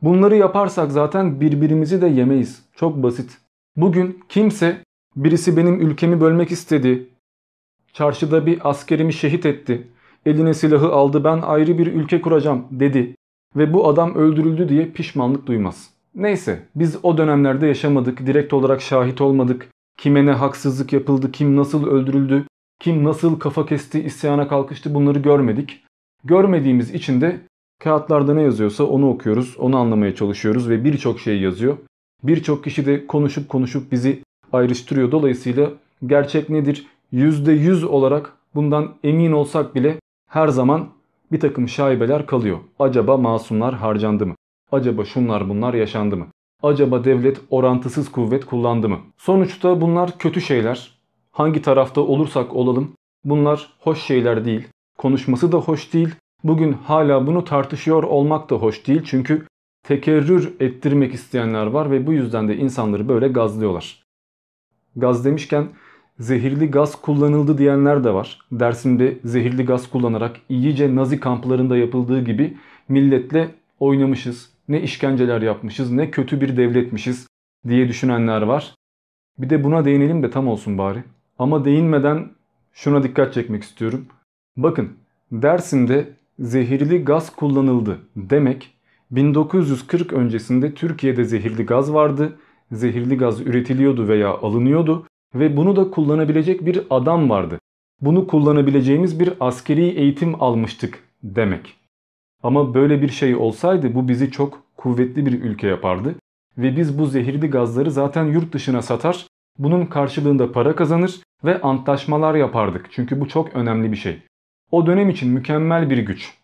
Bunları yaparsak zaten birbirimizi de yemeyiz. Çok basit. Bugün kimse birisi benim ülkemi bölmek istedi. Çarşıda bir askerimi şehit etti. Eline silahı aldı ben ayrı bir ülke kuracağım dedi. Ve bu adam öldürüldü diye pişmanlık duymaz. Neyse biz o dönemlerde yaşamadık. Direkt olarak şahit olmadık. Kime ne haksızlık yapıldı, kim nasıl öldürüldü, kim nasıl kafa kesti, isyana kalkıştı bunları görmedik. Görmediğimiz için de kağıtlarda ne yazıyorsa onu okuyoruz, onu anlamaya çalışıyoruz ve birçok şey yazıyor. Birçok kişi de konuşup konuşup bizi ayrıştırıyor. Dolayısıyla gerçek nedir? %100 olarak bundan emin olsak bile her zaman bir takım şaibeler kalıyor. Acaba masumlar harcandı mı? Acaba şunlar bunlar yaşandı mı? Acaba devlet orantısız kuvvet kullandı mı? Sonuçta bunlar kötü şeyler. Hangi tarafta olursak olalım bunlar hoş şeyler değil. Konuşması da hoş değil. Bugün hala bunu tartışıyor olmak da hoş değil. Çünkü tekerrür ettirmek isteyenler var ve bu yüzden de insanları böyle gazlıyorlar. Gaz demişken zehirli gaz kullanıldı diyenler de var. Dersimde zehirli gaz kullanarak iyice nazi kamplarında yapıldığı gibi milletle oynamışız. Ne işkenceler yapmışız ne kötü bir devletmişiz diye düşünenler var. Bir de buna değinelim de tam olsun bari. Ama değinmeden şuna dikkat çekmek istiyorum. Bakın Dersim'de zehirli gaz kullanıldı demek 1940 öncesinde Türkiye'de zehirli gaz vardı. Zehirli gaz üretiliyordu veya alınıyordu ve bunu da kullanabilecek bir adam vardı. Bunu kullanabileceğimiz bir askeri eğitim almıştık demek. Ama böyle bir şey olsaydı bu bizi çok kuvvetli bir ülke yapardı ve biz bu zehirli gazları zaten yurt dışına satar, bunun karşılığında para kazanır ve antlaşmalar yapardık. Çünkü bu çok önemli bir şey. O dönem için mükemmel bir güç.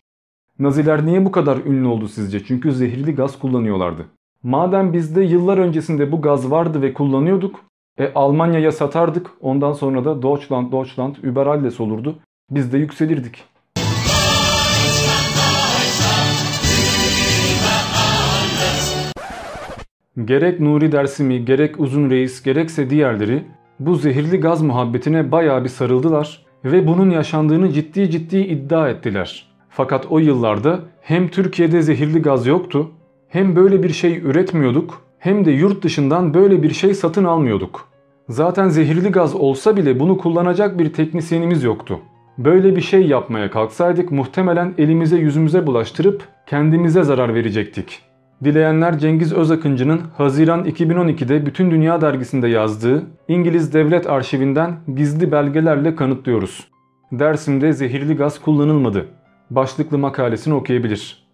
Naziler niye bu kadar ünlü oldu sizce? Çünkü zehirli gaz kullanıyorlardı. Madem bizde yıllar öncesinde bu gaz vardı ve kullanıyorduk, e Almanya'ya satardık. Ondan sonra da Deutschland, Deutschland, über alles olurdu. Biz de yükselirdik. Gerek Nuri Dersimi, gerek Uzun Reis, gerekse diğerleri bu zehirli gaz muhabbetine bayağı bir sarıldılar ve bunun yaşandığını ciddi ciddi iddia ettiler. Fakat o yıllarda hem Türkiye'de zehirli gaz yoktu, hem böyle bir şey üretmiyorduk, hem de yurt dışından böyle bir şey satın almıyorduk. Zaten zehirli gaz olsa bile bunu kullanacak bir teknisyenimiz yoktu. Böyle bir şey yapmaya kalksaydık muhtemelen elimize yüzümüze bulaştırıp kendimize zarar verecektik. Dileyenler Cengiz Özakıncı'nın Haziran 2012'de Bütün Dünya dergisinde yazdığı İngiliz Devlet Arşivinden gizli belgelerle kanıtlıyoruz. Dersim'de zehirli gaz kullanılmadı. Başlıklı makalesini okuyabilir.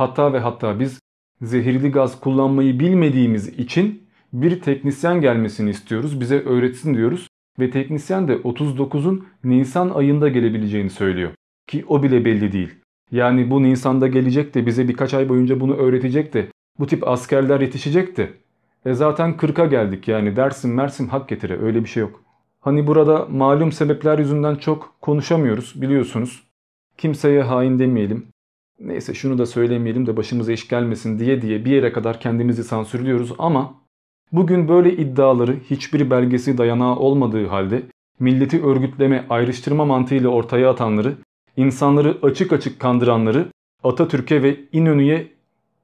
Hatta ve hatta biz zehirli gaz kullanmayı bilmediğimiz için bir teknisyen gelmesini istiyoruz. Bize öğretsin diyoruz. Ve teknisyen de 39'un Nisan ayında gelebileceğini söylüyor. Ki o bile belli değil. Yani bu Nisan'da gelecek de bize birkaç ay boyunca bunu öğretecek de bu tip askerler yetişecek de. E zaten 40'a geldik yani dersim mersim hak getire öyle bir şey yok. Hani burada malum sebepler yüzünden çok konuşamıyoruz biliyorsunuz. Kimseye hain demeyelim. Neyse şunu da söylemeyelim de başımıza iş gelmesin diye diye bir yere kadar kendimizi sansürlüyoruz ama bugün böyle iddiaları hiçbir belgesi dayanağı olmadığı halde milleti örgütleme, ayrıştırma mantığıyla ortaya atanları, insanları açık açık kandıranları Atatürk'e ve İnönü'ye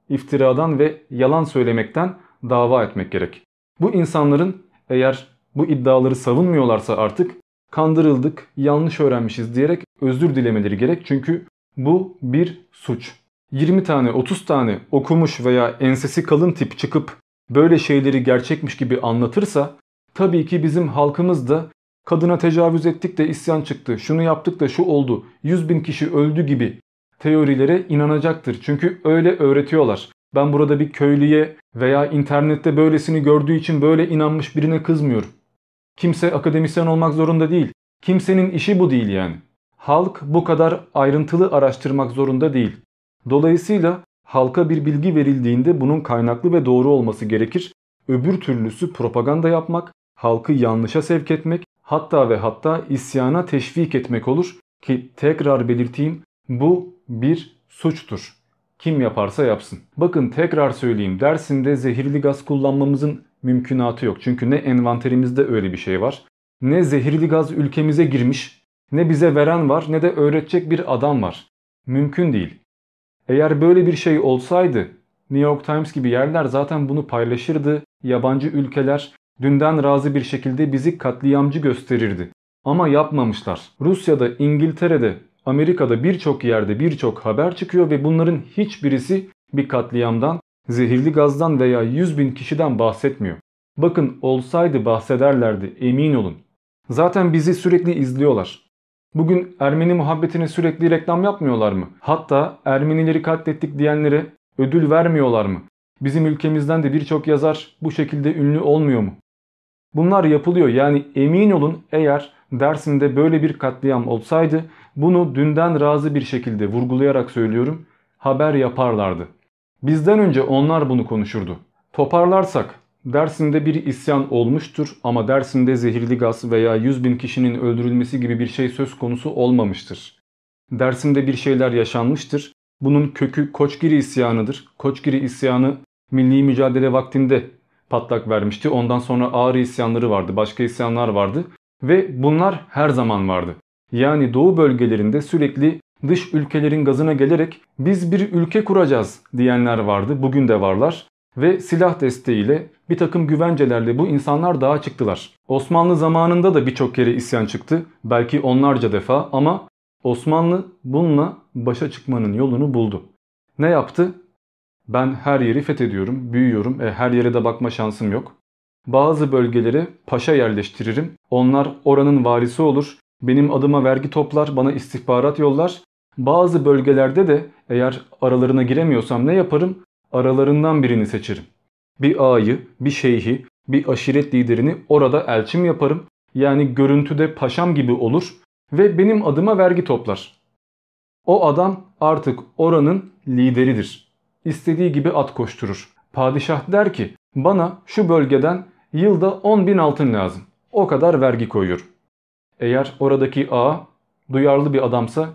iftiradan ve yalan söylemekten dava etmek gerek. Bu insanların eğer bu iddiaları savunmuyorlarsa artık kandırıldık, yanlış öğrenmişiz diyerek özür dilemeleri gerek. Çünkü bu bir suç. 20 tane 30 tane okumuş veya ensesi kalın tip çıkıp böyle şeyleri gerçekmiş gibi anlatırsa tabii ki bizim halkımız da kadına tecavüz ettik de isyan çıktı, şunu yaptık da şu oldu, 100 bin kişi öldü gibi teorilere inanacaktır. Çünkü öyle öğretiyorlar. Ben burada bir köylüye veya internette böylesini gördüğü için böyle inanmış birine kızmıyorum. Kimse akademisyen olmak zorunda değil. Kimsenin işi bu değil yani. Halk bu kadar ayrıntılı araştırmak zorunda değil. Dolayısıyla halka bir bilgi verildiğinde bunun kaynaklı ve doğru olması gerekir. Öbür türlüsü propaganda yapmak, halkı yanlışa sevk etmek, hatta ve hatta isyana teşvik etmek olur ki tekrar belirteyim bu bir suçtur. Kim yaparsa yapsın. Bakın tekrar söyleyeyim dersinde zehirli gaz kullanmamızın mümkünatı yok. Çünkü ne envanterimizde öyle bir şey var. Ne zehirli gaz ülkemize girmiş, ne bize veren var ne de öğretecek bir adam var. Mümkün değil. Eğer böyle bir şey olsaydı New York Times gibi yerler zaten bunu paylaşırdı. Yabancı ülkeler dünden razı bir şekilde bizi katliamcı gösterirdi. Ama yapmamışlar. Rusya'da, İngiltere'de, Amerika'da birçok yerde birçok haber çıkıyor ve bunların hiçbirisi bir katliamdan, zehirli gazdan veya 100 bin kişiden bahsetmiyor. Bakın olsaydı bahsederlerdi emin olun. Zaten bizi sürekli izliyorlar. Bugün Ermeni muhabbetine sürekli reklam yapmıyorlar mı? Hatta Ermenileri katlettik diyenlere ödül vermiyorlar mı? Bizim ülkemizden de birçok yazar bu şekilde ünlü olmuyor mu? Bunlar yapılıyor yani emin olun eğer Dersim'de böyle bir katliam olsaydı bunu dünden razı bir şekilde vurgulayarak söylüyorum haber yaparlardı. Bizden önce onlar bunu konuşurdu. Toparlarsak Dersim'de bir isyan olmuştur ama Dersim'de zehirli gaz veya 100 bin kişinin öldürülmesi gibi bir şey söz konusu olmamıştır. Dersim'de bir şeyler yaşanmıştır. Bunun kökü Koçgiri isyanıdır. Koçgiri isyanı milli mücadele vaktinde patlak vermişti. Ondan sonra Ağrı isyanları vardı, başka isyanlar vardı ve bunlar her zaman vardı. Yani doğu bölgelerinde sürekli dış ülkelerin gazına gelerek biz bir ülke kuracağız diyenler vardı. Bugün de varlar. Ve silah desteğiyle bir takım güvencelerle bu insanlar dağa çıktılar. Osmanlı zamanında da birçok kere isyan çıktı. Belki onlarca defa ama Osmanlı bununla başa çıkmanın yolunu buldu. Ne yaptı? Ben her yeri fethediyorum, büyüyorum. E, her yere de bakma şansım yok. Bazı bölgelere paşa yerleştiririm. Onlar oranın valisi olur. Benim adıma vergi toplar, bana istihbarat yollar. Bazı bölgelerde de eğer aralarına giremiyorsam ne yaparım? Aralarından birini seçerim. Bir ağayı, bir şeyhi, bir aşiret liderini orada elçim yaparım. Yani görüntüde paşam gibi olur ve benim adıma vergi toplar. O adam artık oranın lideridir. İstediği gibi at koşturur. Padişah der ki bana şu bölgeden yılda 10 bin altın lazım. O kadar vergi koyuyorum. Eğer oradaki ağa duyarlı bir adamsa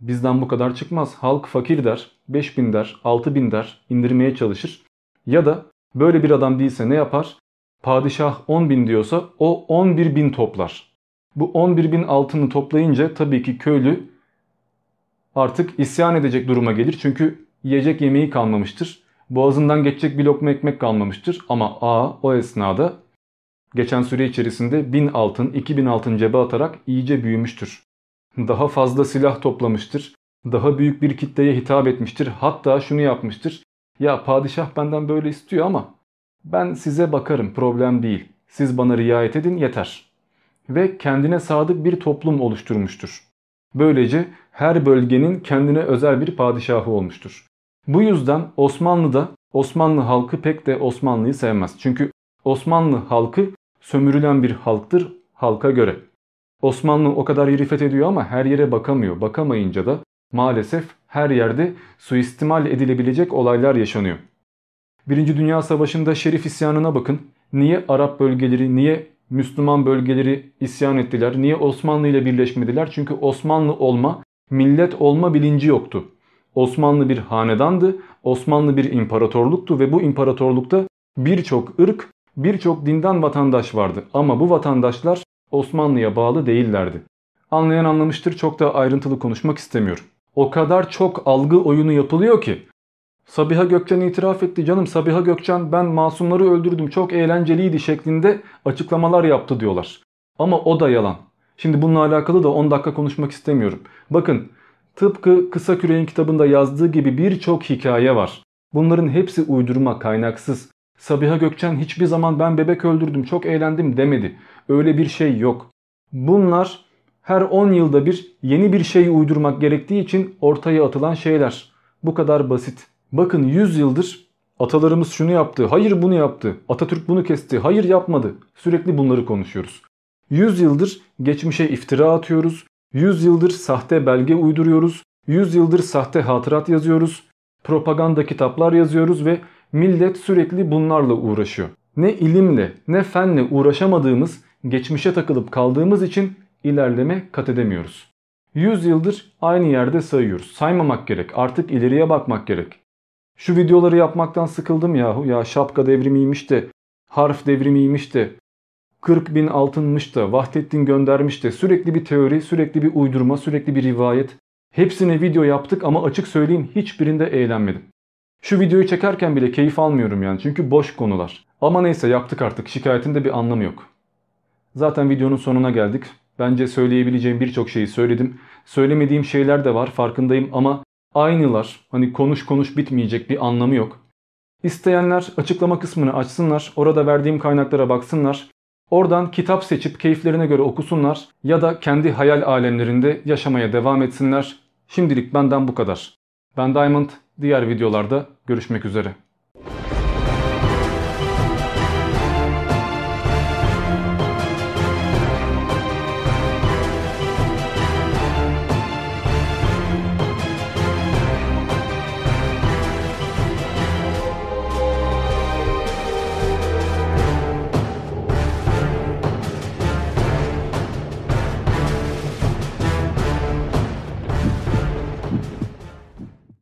bizden bu kadar çıkmaz. Halk fakir der, 5 bin der, 6 bin der, indirmeye çalışır. Ya da böyle bir adam değilse ne yapar? Padişah 10 bin diyorsa o 11 bin toplar. Bu 11 bin altını toplayınca tabii ki köylü artık isyan edecek duruma gelir. Çünkü yiyecek yemeği kalmamıştır. Boğazından geçecek bir lokma ekmek kalmamıştır. Ama A o esnada geçen süre içerisinde 1000 altın, 2000 altın cebe atarak iyice büyümüştür. Daha fazla silah toplamıştır. Daha büyük bir kitleye hitap etmiştir. Hatta şunu yapmıştır. Ya padişah benden böyle istiyor ama ben size bakarım problem değil. Siz bana riayet edin yeter. Ve kendine sadık bir toplum oluşturmuştur. Böylece her bölgenin kendine özel bir padişahı olmuştur. Bu yüzden Osmanlı'da Osmanlı halkı pek de Osmanlı'yı sevmez. Çünkü Osmanlı halkı sömürülen bir halktır halka göre. Osmanlı o kadar yeri fethediyor ama her yere bakamıyor. Bakamayınca da maalesef her yerde suistimal edilebilecek olaylar yaşanıyor. Birinci Dünya Savaşı'nda Şerif isyanına bakın. Niye Arap bölgeleri, niye Müslüman bölgeleri isyan ettiler? Niye Osmanlı ile birleşmediler? Çünkü Osmanlı olma, millet olma bilinci yoktu. Osmanlı bir hanedandı, Osmanlı bir imparatorluktu ve bu imparatorlukta birçok ırk, birçok dinden vatandaş vardı. Ama bu vatandaşlar Osmanlı'ya bağlı değillerdi. Anlayan anlamıştır çok da ayrıntılı konuşmak istemiyorum. O kadar çok algı oyunu yapılıyor ki. Sabiha Gökçen itiraf etti canım Sabiha Gökçen ben masumları öldürdüm çok eğlenceliydi şeklinde açıklamalar yaptı diyorlar. Ama o da yalan. Şimdi bununla alakalı da 10 dakika konuşmak istemiyorum. Bakın tıpkı Kısa Küreğin kitabında yazdığı gibi birçok hikaye var. Bunların hepsi uydurma, kaynaksız. Sabiha Gökçen hiçbir zaman ben bebek öldürdüm, çok eğlendim demedi. Öyle bir şey yok. Bunlar her 10 yılda bir yeni bir şey uydurmak gerektiği için ortaya atılan şeyler. Bu kadar basit. Bakın 100 yıldır atalarımız şunu yaptı, hayır bunu yaptı, Atatürk bunu kesti, hayır yapmadı. Sürekli bunları konuşuyoruz. 100 yıldır geçmişe iftira atıyoruz. 100 yıldır sahte belge uyduruyoruz. 100 yıldır sahte hatırat yazıyoruz. Propaganda kitaplar yazıyoruz ve millet sürekli bunlarla uğraşıyor. Ne ilimle ne fenle uğraşamadığımız, geçmişe takılıp kaldığımız için ilerleme kat edemiyoruz. 100 yıldır aynı yerde sayıyoruz. Saymamak gerek. Artık ileriye bakmak gerek. Şu videoları yapmaktan sıkıldım yahu. Ya şapka devrimiymiş de, harf devrimiymiş de, 40 bin altınmış da, Vahdettin göndermiş de sürekli bir teori, sürekli bir uydurma, sürekli bir rivayet. Hepsine video yaptık ama açık söyleyeyim hiçbirinde eğlenmedim. Şu videoyu çekerken bile keyif almıyorum yani çünkü boş konular. Ama neyse yaptık artık şikayetin de bir anlamı yok. Zaten videonun sonuna geldik. Bence söyleyebileceğim birçok şeyi söyledim. Söylemediğim şeyler de var farkındayım ama aynılar. Hani konuş konuş bitmeyecek bir anlamı yok. İsteyenler açıklama kısmını açsınlar. Orada verdiğim kaynaklara baksınlar. Oradan kitap seçip keyiflerine göre okusunlar ya da kendi hayal alemlerinde yaşamaya devam etsinler. Şimdilik benden bu kadar. Ben Diamond, diğer videolarda görüşmek üzere.